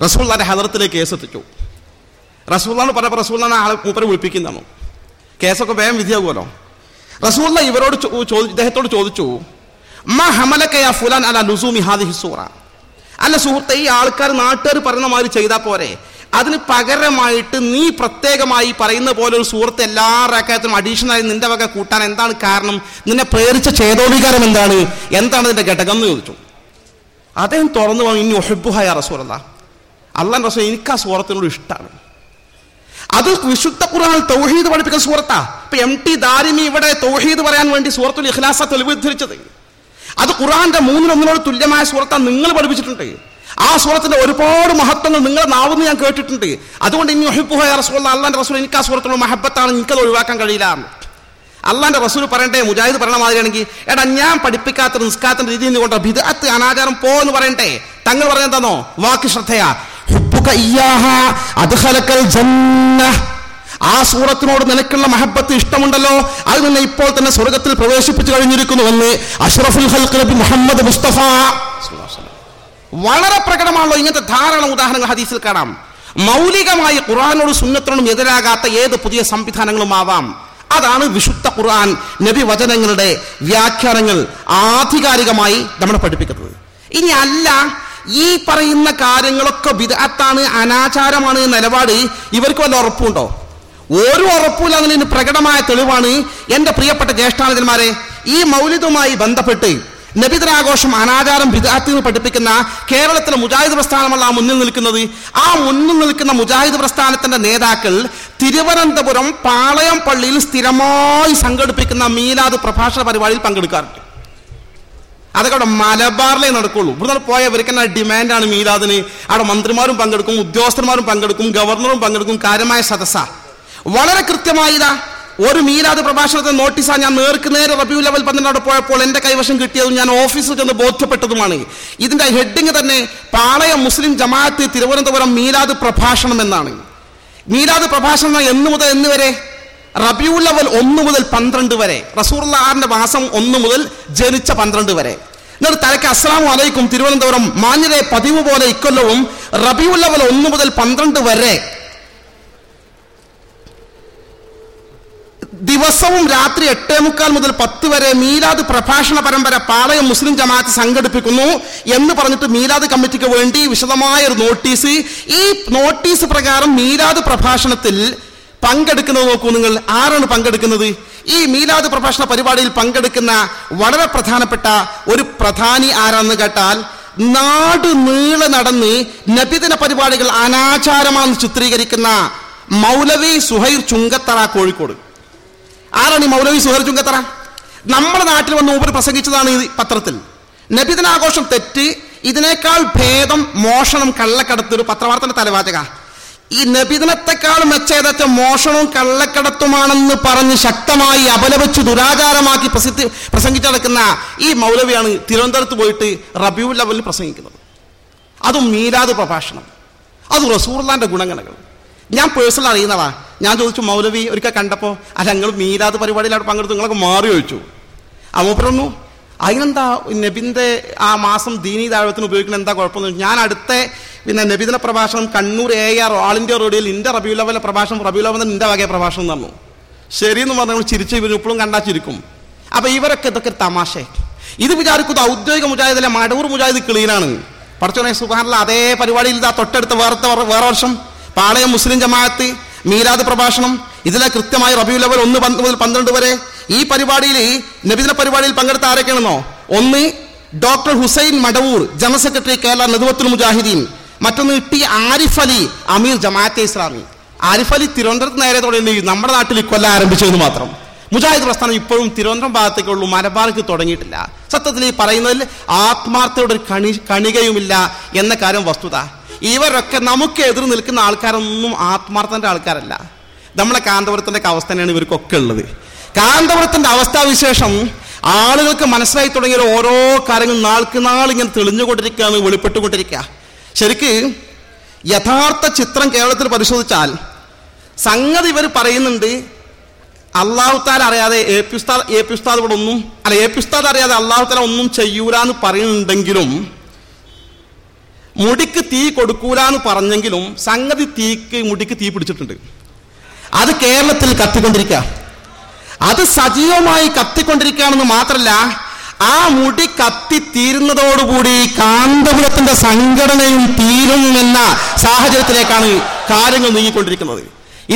റസൂല്ലാന്റെ ഹദറത്തിലേക്ക് കേസ് എത്തിച്ചു. റസൂള്ളാണ് പറഞ്ഞപ്പോൾ റസൂള്ളാണ് ആളെ മൂപ്പരെ വിളിപ്പിക്കുന്നതാണ്. കേസൊക്കെ വേഗം വിധിയാകുമല്ലോ. റസൂള്ള ഇവരോട് ഇദ്ദേഹത്തോട് ചോദിച്ചു അല്ല സുഹൃത്തെ ഈ ആൾക്കാർ നാട്ടുകാർ പറയുന്ന മാതിരി ചെയ്താൽ പോരെ. അതിന് പകരമായിട്ട് നീ പ്രത്യേകമായി പറയുന്ന പോലെ ഒരു സുഹൃത്ത് എല്ലാ റേക്കായത്തിനും അഡീഷണലായി നിന്റെ വക കൂട്ടാൻ എന്താണ് കാരണം? നിന്നെ പ്രേരിച്ച ചേതോവികാരം എന്താണ്? എന്താണ് നിന്റെ ഘടകം എന്ന് ചോദിച്ചു. അദ്ദേഹം തുറന്നു പറഞ്ഞു ഇനി ഒഹബുഹായ റസൂറല്ല അള്ളാൻ റസൂൽ എനിക്ക് ആ സുഹൃത്തിനോട് ഇഷ്ടമാണ് അത് വിശുദ്ധ ഖുർആൻ തൗഹീദ് പഠിപ്പിക്കുന്ന സുഹൃത്താ. ഇപ്പൊ എം ടി ദാരിമി ഇവിടെ തൗഹീദ് പറയാൻ വേണ്ടി സൂറത്തുൽ ഇഖ്ലാസ തെളിവ് ധരിച്ചത് അത് ഖുർആന്റെ മൂന്നിനൊന്നിനോട് തുല്യമായ സുഹൃത്താ നിങ്ങൾ പഠിപ്പിച്ചിട്ടുണ്ട്. ആ സൂറത്തിന്റെ ഒരുപാട് മഹത്വങ്ങൾ നിങ്ങളെ നാവെന്ന് ഞാൻ കേട്ടിട്ടുണ്ട്. അതുകൊണ്ട് ഇനി ഒഹിബുഹായ റസൂൽ അള്ളാന്റെ റസൂൽ എനിക്ക് ആ സൂറത്തുള്ള മഹബത്താണ് എനിക്കത് ഒഴിവാക്കാൻ കഴിയില്ല അള്ളാന്റെ റസൂൽ പറയണ്ടേ മുജാഹിദ് പറയണ മാതിരിയാണെങ്കിൽ എടാ ഞാൻ പഠിപ്പിക്കാത്ത നിസ്കാരത്തിന്റെ രീതി കൊണ്ട് ബിദഅത്ത് അനാചാരം പോ എന്ന് പറയട്ടെ തങ്ങൾ പറഞ്ഞെന്താണോ വാക്ക് ശ്രദ്ധയാ. ആ സൂറത്തിനോട് നിനക്കുള്ള മഹബത്ത് ഇഷ്ടമുണ്ടല്ലോ? അത് നിന്നെ ഇപ്പോൾ തന്നെ സ്വർഗത്തിൽ പ്രവേശിപ്പിച്ചു കഴിഞ്ഞിരിക്കുന്നുവെന്ന് അഷ്റഫുൽ നബി മുഹമ്മദ് മുസ്തഫ. വളരെ പ്രകടമാണല്ലോ ഇങ്ങനത്തെ ധാരാളം ഉദാഹരണങ്ങൾ ഹദീസിൽ കാണാം. മൗലികമായി ഖുറാനോടും സുന്നത്തിനോടും എതിരാകാത്ത ഏത് പുതിയ സംവിധാനങ്ങളും ആവാം അതാണ് വിശുദ്ധ ഖുർആൻ നബി വചനങ്ങളുടെ വ്യാഖ്യാനങ്ങൾ ആധികാരികമായി നമ്മളെ പഠിപ്പിക്കുന്നത്. ഇനി അല്ല ഈ പറയുന്ന കാര്യങ്ങളൊക്കെ വിദഗ്ധാണ് അനാചാരമാണ് നിലപാട്. ഇവർക്ക് വല്ല ഉറപ്പുണ്ടോ? ഒരു ഉറപ്പില്ല എന്നതിന് പ്രകടമായ തെളിവാണ് എന്റെ പ്രിയപ്പെട്ട ജ്യേഷ്ഠാനന്ദന്മാരെ ഈ മൗലികവുമായി ബന്ധപ്പെട്ട് നബിതരാഘോഷം അനാചാരം വിദാത്തിൽ പഠിപ്പിക്കുന്ന കേരളത്തിലെ മുജാഹിദ് പ്രസ്ഥാനമല്ല മുന്നിൽ നിൽക്കുന്നത്. ആ മുന്നിൽ നിൽക്കുന്ന മുജാഹിദ് പ്രസ്ഥാനത്തിന്റെ നേതാക്കൾ തിരുവനന്തപുരം പാളയം പള്ളിയിൽ സ്ഥിരമായി സംഘടിപ്പിക്കുന്ന മീലാദ് പ്രഭാഷണ പരിപാടിയിൽ പങ്കെടുക്കാറുണ്ട്. അതൊക്കെ അവിടെ മലബാറിലേ നടക്കുള്ളൂ. ഇവിടെ പോയ ഇവർക്ക് തന്നെ ഡിമാൻഡാണ് മീലാദിന്. അവിടെ മന്ത്രിമാരും പങ്കെടുക്കും ഉദ്യോഗസ്ഥന്മാരും പങ്കെടുക്കും ഗവർണറും പങ്കെടുക്കും കാര്യമായ സദസ്സ. വളരെ കൃത്യമായി ഒരു മീലാദ് പ്രഭാഷണത്തെ നോട്ടീസാ ഞാൻ നേർക്ക് നേരെ റബ്യൂ ലെവൽ പന്ത്രണ്ട് അവിടെ പോയപ്പോൾ എന്റെ കൈവശം കിട്ടിയതും ഞാൻ ഓഫീസിൽ ചെന്ന് ബോധ്യപ്പെട്ടതുമാണ്. ഇതിന്റെ ഹെഡിങ് തന്നെ പാളയ മുസ്ലിം ജമാഅത്ത് തിരുവനന്തപുരം മീലാദ് പ്രഭാഷണം എന്നാണ്. മീലാദ് പ്രഭാഷണം എന്ന് മുതൽ എന്ന് വരെ? റബ്യൂ ലെവൽ ഒന്ന് മുതൽ പന്ത്രണ്ട് വരെ. റസൂർലാറിന്റെ മാസം ഒന്ന് മുതൽ ജനിച്ച പന്ത്രണ്ട് വരെ. എന്നിട്ട് തലക്ക് അസ്സാം അലൈക്കും തിരുവനന്തപുരം മാഞ്ഞിലെ പതിവ് പോലെ ഇക്കൊല്ലവും റബിയുള്ളവൽ ഒന്ന് മുതൽ പന്ത്രണ്ട് വരെ ദിവസവും രാത്രി എട്ടേ മുക്കാൽ മുതൽ പത്ത് വരെ മീലാദ് പ്രഭാഷണ പരമ്പര പാളയം മുസ്ലിം ജമാഅത്ത് സംഘടിപ്പിക്കുന്നു എന്ന് പറഞ്ഞിട്ട് മീലാദ് കമ്മിറ്റിക്ക് വേണ്ടി വിശദമായ ഒരു നോട്ടീസ്. ഈ നോട്ടീസ് പ്രകാരം മീലാദ് പ്രഭാഷണത്തിൽ പങ്കെടുക്കുന്നത് നോക്കൂ നിങ്ങൾ. ആരാണ് പങ്കെടുക്കുന്നത്? ഈ മീലാദ് പ്രഭാഷണ പരിപാടിയിൽ പങ്കെടുക്കുന്ന വളരെ പ്രധാനപ്പെട്ട ഒരു പ്രധാനി ആരാന്ന് കേട്ടാൽ നാട് നീളെ നടന്ന് നബിദിന പരിപാടികൾ അനാചാരമാണെന്ന് ചിത്രീകരിക്കുന്ന മൗലവി സുഹൈർ ചുങ്കത്തറ കോഴിക്കോട്. ആരാണ് ഈ മൗലവി സുഹർ ചുങ്കത്തറ? നമ്മുടെ നാട്ടിൽ വന്ന് ഊബർ പ്രസംഗിച്ചതാണ് ഈ പത്രത്തിൽ. നബിദിനാഘോഷം തെറ്റ് ഇതിനേക്കാൾ ഭേദം മോഷണം കള്ളക്കടത്ത് ഒരു പത്രവാർത്തന്റെ തലവാചക. ഈ നബിദിനത്തെക്കാൾ മെച്ചേതറ്റ മോഷണവും കള്ളക്കടത്തുമാണെന്ന് പറഞ്ഞ് ശക്തമായി അപലപിച്ച് ദുരാചാരമാക്കി പ്രസിദ്ധി പ്രസംഗിച്ചു നടക്കുന്ന ഈ മൗലവിയാണ് തിരുവനന്തപുരത്ത് പോയിട്ട് റബിയുൽ ലെവലിൽ പ്രസംഗിക്കുന്നത്. അതും മീരാത് പ്രഭാഷണം. അത് റസൂർലാന്റെ ഗുണഗണങ്ങൾ ഞാൻ പേഴ്സണൽ അറിയുന്നതാ. ഞാൻ ചോദിച്ചു മൗലവി ഒരിക്കൽ കണ്ടപ്പോൾ അല്ല നിങ്ങൾ മീരാത് പരിപാടിയിലാണ് പങ്കെടുത്തു? നിങ്ങളൊക്കെ മാറി ചോദിച്ചു. ആ മൂപ്പറൊന്നു അതിനെന്താ നബിന്റെ ആ മാസം ദീനി താഴത്തിന് ഉപയോഗിക്കുന്ന എന്താ കുഴപ്പമെന്ന്. ഞാൻ അടുത്ത പിന്നെ നബിദിന പ്രഭാഷണം Kannur A R all India റേഡിയോയിൽ ഇന്റെ റബിയുലവലെ പ്രഭാഷണം റബിയു ലെവൽ നിന്റെ വകയെ പ്രഭാഷണം തന്നു ശരിയെന്ന് പറഞ്ഞു ചിരിച്ച് ഇവർ ഇപ്പോഴും കണ്ടാ ചിരിക്കും. അപ്പൊ ഇവരൊക്കെ ഇതൊക്കെ തമാശ ഇത് വിചാരിക്കുന്നത് ഔദ്യോഗിക മുജാഹിദിലെ മടവൂർ മുജാഹിദ് ക്ലീനാണ് പഠിച്ചോനെ സുഹാനുള്ള അതേ പരിപാടിയിൽ ഇതാ തൊട്ടടുത്ത് വേറത്തെ വേറെ വർഷം പാളയം മുസ്ലിം ജമാഅത്ത് മീരാത് പ്രഭാഷണം ഇതിലെ കൃത്യമായി റബിയു ലെവൽ ഒന്ന് മുതൽ പന്ത്രണ്ട് വരെ. ഈ പരിപാടിയിൽ നബിദിന പരിപാടിയിൽ പങ്കെടുത്ത ആരൊക്കെയാണെന്നോ? ഒന്ന് doctor Hussain Madavoor general secretary Kerala Nadvathul Mujahideen. മറ്റൊന്ന് ടി ആരിഫ് അലി അമീർ ജമാഅത്തെ ഇസ്ലാമി. ആരിഫ് അലി തിരുവനന്തപുരത്ത് നേരെ തുടങ്ങി നമ്മുടെ നാട്ടിൽ കൊല്ലം ആരംഭിച്ചതെന്ന് മാത്രം. മുജാഹിദ് പ്രസ്ഥാനം ഇപ്പോഴും തിരുവനന്തപുരം ഭാഗത്തേക്കുള്ളൂ മലബാർക്ക് തുടങ്ങിയിട്ടില്ല. സത്യത്തിൽ ഈ പറയുന്നതിൽ ആത്മാർത്ഥയുടെ ഒരു കണി കണികയുമില്ല എന്ന കാര്യം വസ്തുത. ഇവരൊക്കെ നമുക്ക് എതിർ നിൽക്കുന്ന ആൾക്കാരൊന്നും ആത്മാർത്ഥന്റെ ആൾക്കാരല്ല. നമ്മളെ കാന്തപുരത്തിന്റെ അവസ്ഥ തന്നെയാണ് ഇവർക്കൊക്കെ ഉള്ളത്. കാന്തപുരത്തിന്റെ അവസ്ഥാവിശേഷം ആളുകൾക്ക് മനസ്സിലായി തുടങ്ങിയ ഓരോ കാര്യങ്ങൾ നാൾക്ക് നാൾ ഇങ്ങനെ തെളിഞ്ഞുകൊണ്ടിരിക്കുകയാണ് വെളിപ്പെട്ടുകൊണ്ടിരിക്കുക. ശരിക്ക് യഥാർത്ഥ ചിത്രം കേരളത്തിൽ പരിശോധിച്ചാൽ സംഗതി ഇവർ പറയുന്നുണ്ട് അള്ളാഹു താല അറിയാതെ A P Ustad A P Ustad ഇവിടെ ഒന്നും അല്ല എ പി ഉസ്താദ് അറിയാതെ അള്ളാഹു താല ഒന്നും ചെയ്യൂല എന്ന് പറയുന്നുണ്ടെങ്കിലും മുടിക്ക് തീ കൊടുക്കൂല എന്ന് പറഞ്ഞെങ്കിലും സംഗതി തീക്ക് മുടിക്ക് തീ പിടിച്ചിട്ടുണ്ട്. അത് കേരളത്തിൽ കത്തിക്കൊണ്ടിരിക്കുക അത് സജീവമായി കത്തിക്കൊണ്ടിരിക്കുകയാണെന്ന് മാത്രമല്ല ആ മുടി കത്തി തീരുന്നതോടുകൂടി കാന്തപുരത്തിന്റെ സംഘടനയും തീരും എന്ന സാഹചര്യത്തിലേക്കാണ് കാര്യങ്ങൾ നീങ്ങിക്കൊണ്ടിരിക്കുന്നത്.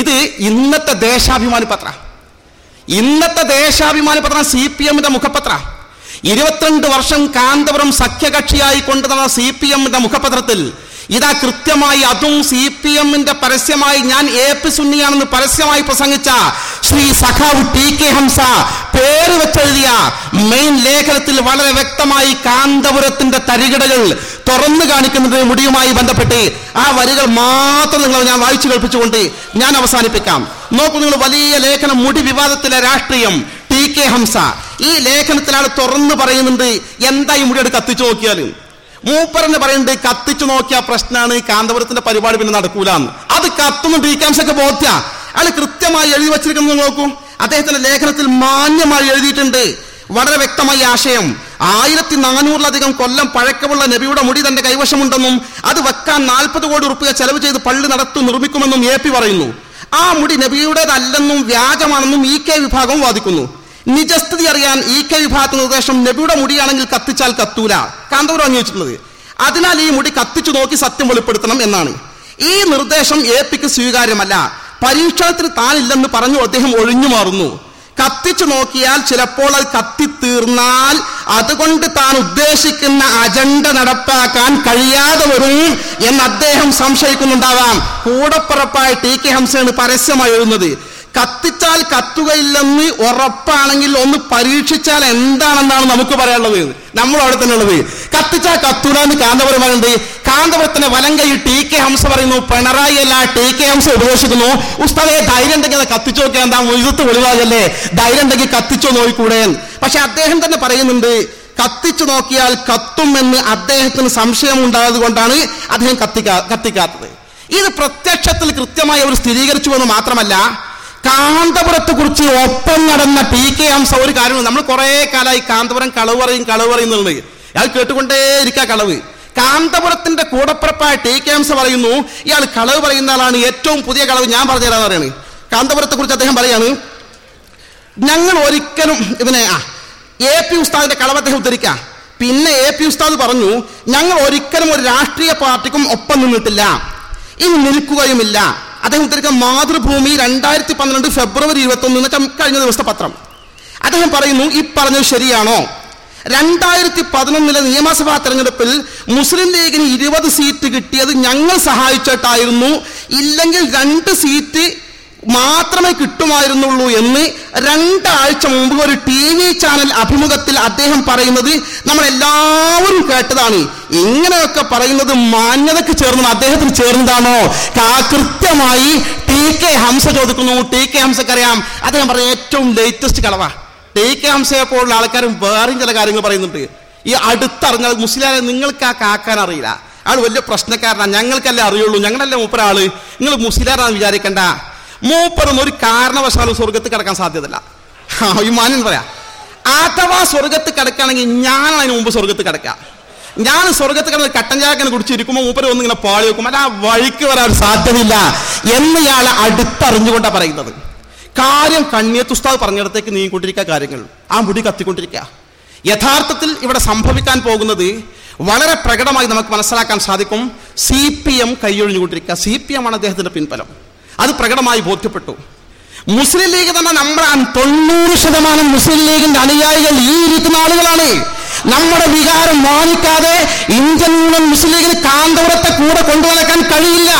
ഇത് ഇന്നത്തെ ദേശാഭിമാനി പത്ര. ഇന്നത്തെ ദേശാഭിമാനി പത്ര സി പി എമ്മിന്റെ മുഖപത്ര. ഇരുപത്തിരണ്ട് വർഷം കാന്തപുരം സഖ്യകക്ഷിയായി കൊണ്ടുവന്ന സി പി എമ്മിന്റെ മുഖപത്രത്തിൽ. ഇതാ കൃത്യമായി അതും സി പി എമ്മിന്റെ പരസ്യമായി ഞാൻ എ പി സുന്നിയാണെന്ന് പരസ്യമായി പ്രസംഗിച്ച ശ്രീ സഖാവ് ടി കെ ഹംസ പേര് വെച്ചെഴുതിയ മെയിൻ ലേഖനത്തിൽ വളരെ വ്യക്തമായി കാന്തപുരത്തിന്റെ തരികിടകൾ തുറന്നു കാണിക്കുന്നത് മുടിയുമായി ബന്ധപ്പെട്ട് ആ വരികൾ മാത്രം നിങ്ങൾ ഞാൻ വായിച്ചു കേൾപ്പിച്ചുകൊണ്ട് ഞാൻ അവസാനിപ്പിക്കാം. നോക്കൂ നിങ്ങൾ വലിയ ലേഖനം മുടി വിവാദത്തിലെ രാഷ്ട്രീയം. T K Hamsa. ഈ ലേഖനത്തിൽ ആൾ തുറന്നു പറയുന്നുണ്ട് എന്താ ഇവിടെ മുടിയോട് കത്തിച്ചു നോക്കിയാലും? മൂപ്പറന്ന് പറയുന്നുണ്ട് കത്തിച്ചു നോക്കിയ പ്രശ്നമാണ് കാന്തപുരത്തിന്റെ പരിപാടി പിന്നെ നടക്കൂലെന്ന്. അത് കത്തുന്നു ടി കെ ഹംസക്ക് ബോധ്യ. അയാൾ കൃത്യമായി എഴുതി വച്ചിരിക്കുന്നത് നോക്കൂ. അദ്ദേഹത്തിന്റെ ലേഖനത്തിൽ മാന്യമായി എഴുതിയിട്ടുണ്ട്. വളരെ വ്യക്തമായ ആശയം. ആയിരത്തി നാനൂറിലധികം കൊല്ലം പഴക്കമുള്ള നബിയുടെ മുടി തന്റെ കൈവശമുണ്ടെന്നും അത് വെക്കാൻ നാൽപ്പത് കോടി റുപ്യ ചെലവ് ചെയ്ത് പള്ളി നടത്തു നിർമ്മിക്കുമെന്നും എ പി പറയുന്നു. ആ മുടി നബിയുടേതല്ലെന്നും വ്യാജമാണെന്നും ഇ കെ വിഭാഗം വാദിക്കുന്നു. നിജസ്ഥിതി അറിയാൻ ഇ കെ വിഭാഗത്തിന് നിർദ്ദേശം നബിയുടെ മുടിയാണെങ്കിൽ കത്തിച്ചാൽ കത്തൂല. കാന്തപുരം അംഗീകരിച്ചിട്ടുള്ളത് അതിനാൽ ഈ മുടി കത്തിച്ചു നോക്കി സത്യം വെളിപ്പെടുത്തണം എന്നാണ്. ഈ നിർദ്ദേശം എ പിക്ക് സ്വീകാര്യമല്ല. പരീക്ഷണത്തിന് താനില്ലെന്ന് പറഞ്ഞു അദ്ദേഹം ഒഴിഞ്ഞു മാറുന്നു. കത്തിച്ചു നോക്കിയാൽ ചിലപ്പോൾ അത് കത്തിത്തീർന്നാൽ അതുകൊണ്ട് താൻ ഉദ്ദേശിക്കുന്ന അജണ്ട നടപ്പാക്കാൻ കഴിയാതെ വരും എന്ന് അദ്ദേഹം സംശയിക്കുന്നുണ്ടാവാം. കൂടപ്പുറപ്പായി ടി കെ ഹംസയാണ് പരസ്യമായി എഴുതുന്നത്. കത്തിച്ചാൽ കത്തുകയില്ലെന്ന് ഉറപ്പാണെങ്കിൽ ഒന്ന് പരീക്ഷിച്ചാൽ എന്താണെന്നാണ് നമുക്ക് പറയാനുള്ളത്. നമ്മൾ അവിടെ തന്നെ ഉള്ളത് കത്തിച്ചാൽ കത്തൂല എന്ന് കാന്തപുരം പറയുന്നത് കാന്തപുരത്തിന്റെ വലം കൈ ടി കെ ഹംസ പറയുന്നു പിണറായി അല്ല ടി കെ ഹംസ ഉപദേശിക്കുന്നു ഉസ്താദെ ധൈര്യം ഉണ്ടെങ്കിൽ അത് കത്തിച്ചു നോക്കിയാൽ എന്താ മുഴുത്ത് വെളിവാകല്ലേ? ധൈര്യം ഉണ്ടെങ്കിൽ കത്തിച്ചോ നോക്കിക്കൂടെ പക്ഷെ അദ്ദേഹം തന്നെ പറയുന്നുണ്ട് കത്തിച്ചു നോക്കിയാൽ കത്തുമെന്ന് അദ്ദേഹത്തിന് സംശയം ഉണ്ടായത് കൊണ്ടാണ് അദ്ദേഹം കത്തിക്കാ കത്തിക്കാത്തത്. ഇത് പ്രത്യക്ഷത്തിൽ കൃത്യമായി അവർ സ്ഥിരീകരിച്ചു എന്ന് മാത്രമല്ല കാന്തപുരത്തെ കുറിച്ച് ഒപ്പം നടന്ന പി കെ ഹംസ ഒരു കാര്യം നമ്മൾ കുറെ കാലമായി കാന്തപുരം കളവ് പറയും കളവ് പറയുന്നുണ്ട് അയാൾ കേട്ടുകൊണ്ടേ ഇരിക്കുക കളവ്. കാന്തപുരത്തിന്റെ കൂടപ്പുറപ്പായ ടി കെ ഹംസ പറയുന്നു ഇയാൾ കളവ് പറയുന്ന ആളാണ്. ഏറ്റവും പുതിയ കളവ് ഞാൻ പറഞ്ഞുതരാന്ന് പറയാണ്. കാന്തപുരത്തെ കുറിച്ച് അദ്ദേഹം പറയാണ് ഞങ്ങൾ ഒരിക്കലും ഇതിനെ ആ എ പി ഉസ്താദിന്റെ കളവ് അദ്ദേഹം ഉദ്ധരിക്കാം. പിന്നെ എ പി ഉസ്താദ് പറഞ്ഞു ഞങ്ങൾ ഒരിക്കലും ഒരു രാഷ്ട്രീയ പാർട്ടിക്കും ഒപ്പം നിന്നിട്ടില്ല. ഇനി നിൽക്കുകയുമില്ല. അദ്ദേഹം ഉദ്ധരിക്കുന്ന മാതൃഭൂമി രണ്ടായിരത്തി പന്ത്രണ്ട് ഫെബ്രുവരി ഇരുപത്തി ഒന്ന് കഴിഞ്ഞ ദിവസത്തെ പത്രം. അദ്ദേഹം പറയുന്നു ഈ പറഞ്ഞത് ശരിയാണോ? രണ്ടായിരത്തി പതിനൊന്നിലെ നിയമസഭാ തെരഞ്ഞെടുപ്പിൽ മുസ്ലിം ലീഗിന് ഇരുപത് സീറ്റ് കിട്ടിയത് ഞങ്ങൾ സഹായിച്ചിട്ടായിരുന്നു. ഇല്ലെങ്കിൽ രണ്ട് സീറ്റ് മാത്രമേ കിട്ടുമായിരുന്നുള്ളൂ എന്ന് രണ്ടാഴ്ച മുമ്പ് ഒരു ടി വി ചാനൽ അഭിമുഖത്തിൽ അദ്ദേഹം പറയുന്നത് നമ്മൾ എല്ലാവരും കേട്ടതാണ്. ഇങ്ങനെയൊക്കെ പറയുന്നത് മാന്യതയ്ക്ക് ചേർന്നത് അദ്ദേഹത്തിന് ചേർന്നതാണോ? കൃത്യമായി ടി കെ ഹംസ ചോദിക്കുന്നു. ടി കെ ഹംസക്കറിയാം. അദ്ദേഹം പറഞ്ഞ ഏറ്റവും ലേറ്റസ്റ്റ് കളവാ. ടി കെ ഹംസയെ പോലുള്ള ആൾക്കാരും വേറെയും ചില കാര്യങ്ങൾ പറയുന്നുണ്ട്. ഈ അടുത്തറിഞ്ഞാൽ മുസ്ലിം നിങ്ങൾക്ക് ആ കാക്കാൻ അറിയില്ല. ആൾ വലിയ പ്രശ്നക്കാരനാണ് ഞങ്ങൾക്കല്ലേ അറിയുള്ളൂ. ഞങ്ങളല്ലേ മൂപ്പരാൾ. നിങ്ങൾ മുസ്ലിരാണെന്ന് വിചാരിക്കണ്ട. മൂപ്പറൊന്നും ഒരു കാരണവശാലും സ്വർഗത്ത് കിടക്കാൻ സാധ്യതയില്ല. ആ, ഈ മാന്യം പറയാ. അഥവാ സ്വർഗത്ത് കിടക്കുകയാണെങ്കിൽ ഞാൻ അതിന് മുമ്പ് സ്വർഗത്ത് കിടക്കുക. ഞാൻ സ്വർഗത്ത് കിടന്ന് കട്ടൻ ചായക്കനെ കുടിച്ചിരിക്കുമ്പോൾ മൂപ്പര് ഒന്നും ഇങ്ങനെ പാളി വെക്കും. അല്ല ആ വഴിക്ക് വരാൻ സാധ്യതയില്ല എന്ന് ഇയാൾ അടുത്തറിഞ്ഞുകൊണ്ടാണ് പറയുന്നത്. കാര്യം കണ്ണിയത്തുസ്താദ് പറഞ്ഞിടത്തേക്ക് നീങ്ങിക്കൊണ്ടിരിക്കുക കാര്യങ്ങൾ. ആ മുടി കത്തിക്കൊണ്ടിരിക്കുക. യഥാർത്ഥത്തിൽ ഇവിടെ സംഭവിക്കാൻ പോകുന്നത് വളരെ പ്രകടമായി നമുക്ക് മനസ്സിലാക്കാൻ സാധിക്കും സി പി എം കൈയൊഴിഞ്ഞുകൊണ്ടിരിക്കുക. സി പി എം ആണ് അദ്ദേഹത്തിന്റെ പിൻബലം. അത് പ്രകടമായി ബോധ്യപ്പെട്ടു. മുസ്ലിം ലീഗ് തന്നെ നമ്മുടെ തൊണ്ണൂറ് ശതമാനം മുസ്ലിം ലീഗിന്റെ അനുയായികൾ ഈ ഇരിക്കുന്ന ആളുകളാണ് നമ്മുടെ വികാരം മാനിക്കാതെ ഇന്ത്യൻ മുസ്ലിം ലീഗിന് കാന്തപുരത്തെ കൂടെ കൊണ്ടുനടക്കാൻ കഴിയില്ല.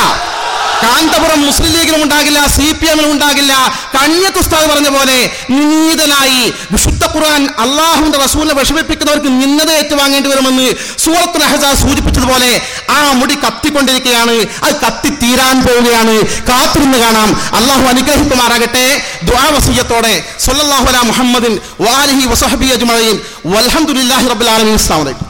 കാന്തപുരം മുസ്ലിം ലീഗിനും ഉണ്ടാകില്ല സി പി എമ്മിനും ഉണ്ടാകില്ല. കണ്യത്ത് ഉസ്താദ് പറഞ്ഞ പോലെ നിന്നീതനായി വിശുദ്ധ ഖുർആൻ അള്ളാഹുവിന്റെ റസൂലിനെ വിഷമിപ്പിക്കുന്നവർക്ക് നിന്നത ഏറ്റുവാങ്ങേണ്ടി വരുമെന്ന് സൂറത്ത് റഹസ സൂചിപ്പിച്ചതുപോലെ ആ മുടി കത്തിക്കൊണ്ടിരിക്കുകയാണ്. അത് കത്തി തീരാൻ പോവുകയാണ്. കാത്തിരുന്ന് കാണാം. അള്ളാഹു അനുഗ്രഹിക്കുമാറാകട്ടെ. ദ്വാവസീയത്തോടെ സല്ലല്ലാഹു അലാ മുഹമ്മദിൻ വാലിഹി വസഹബി അജ്മീൻ വലഹമുല്ലാഹി റബ്ബിൽ ആലമീൻ. അസ്സലാമു അലൈക്കും.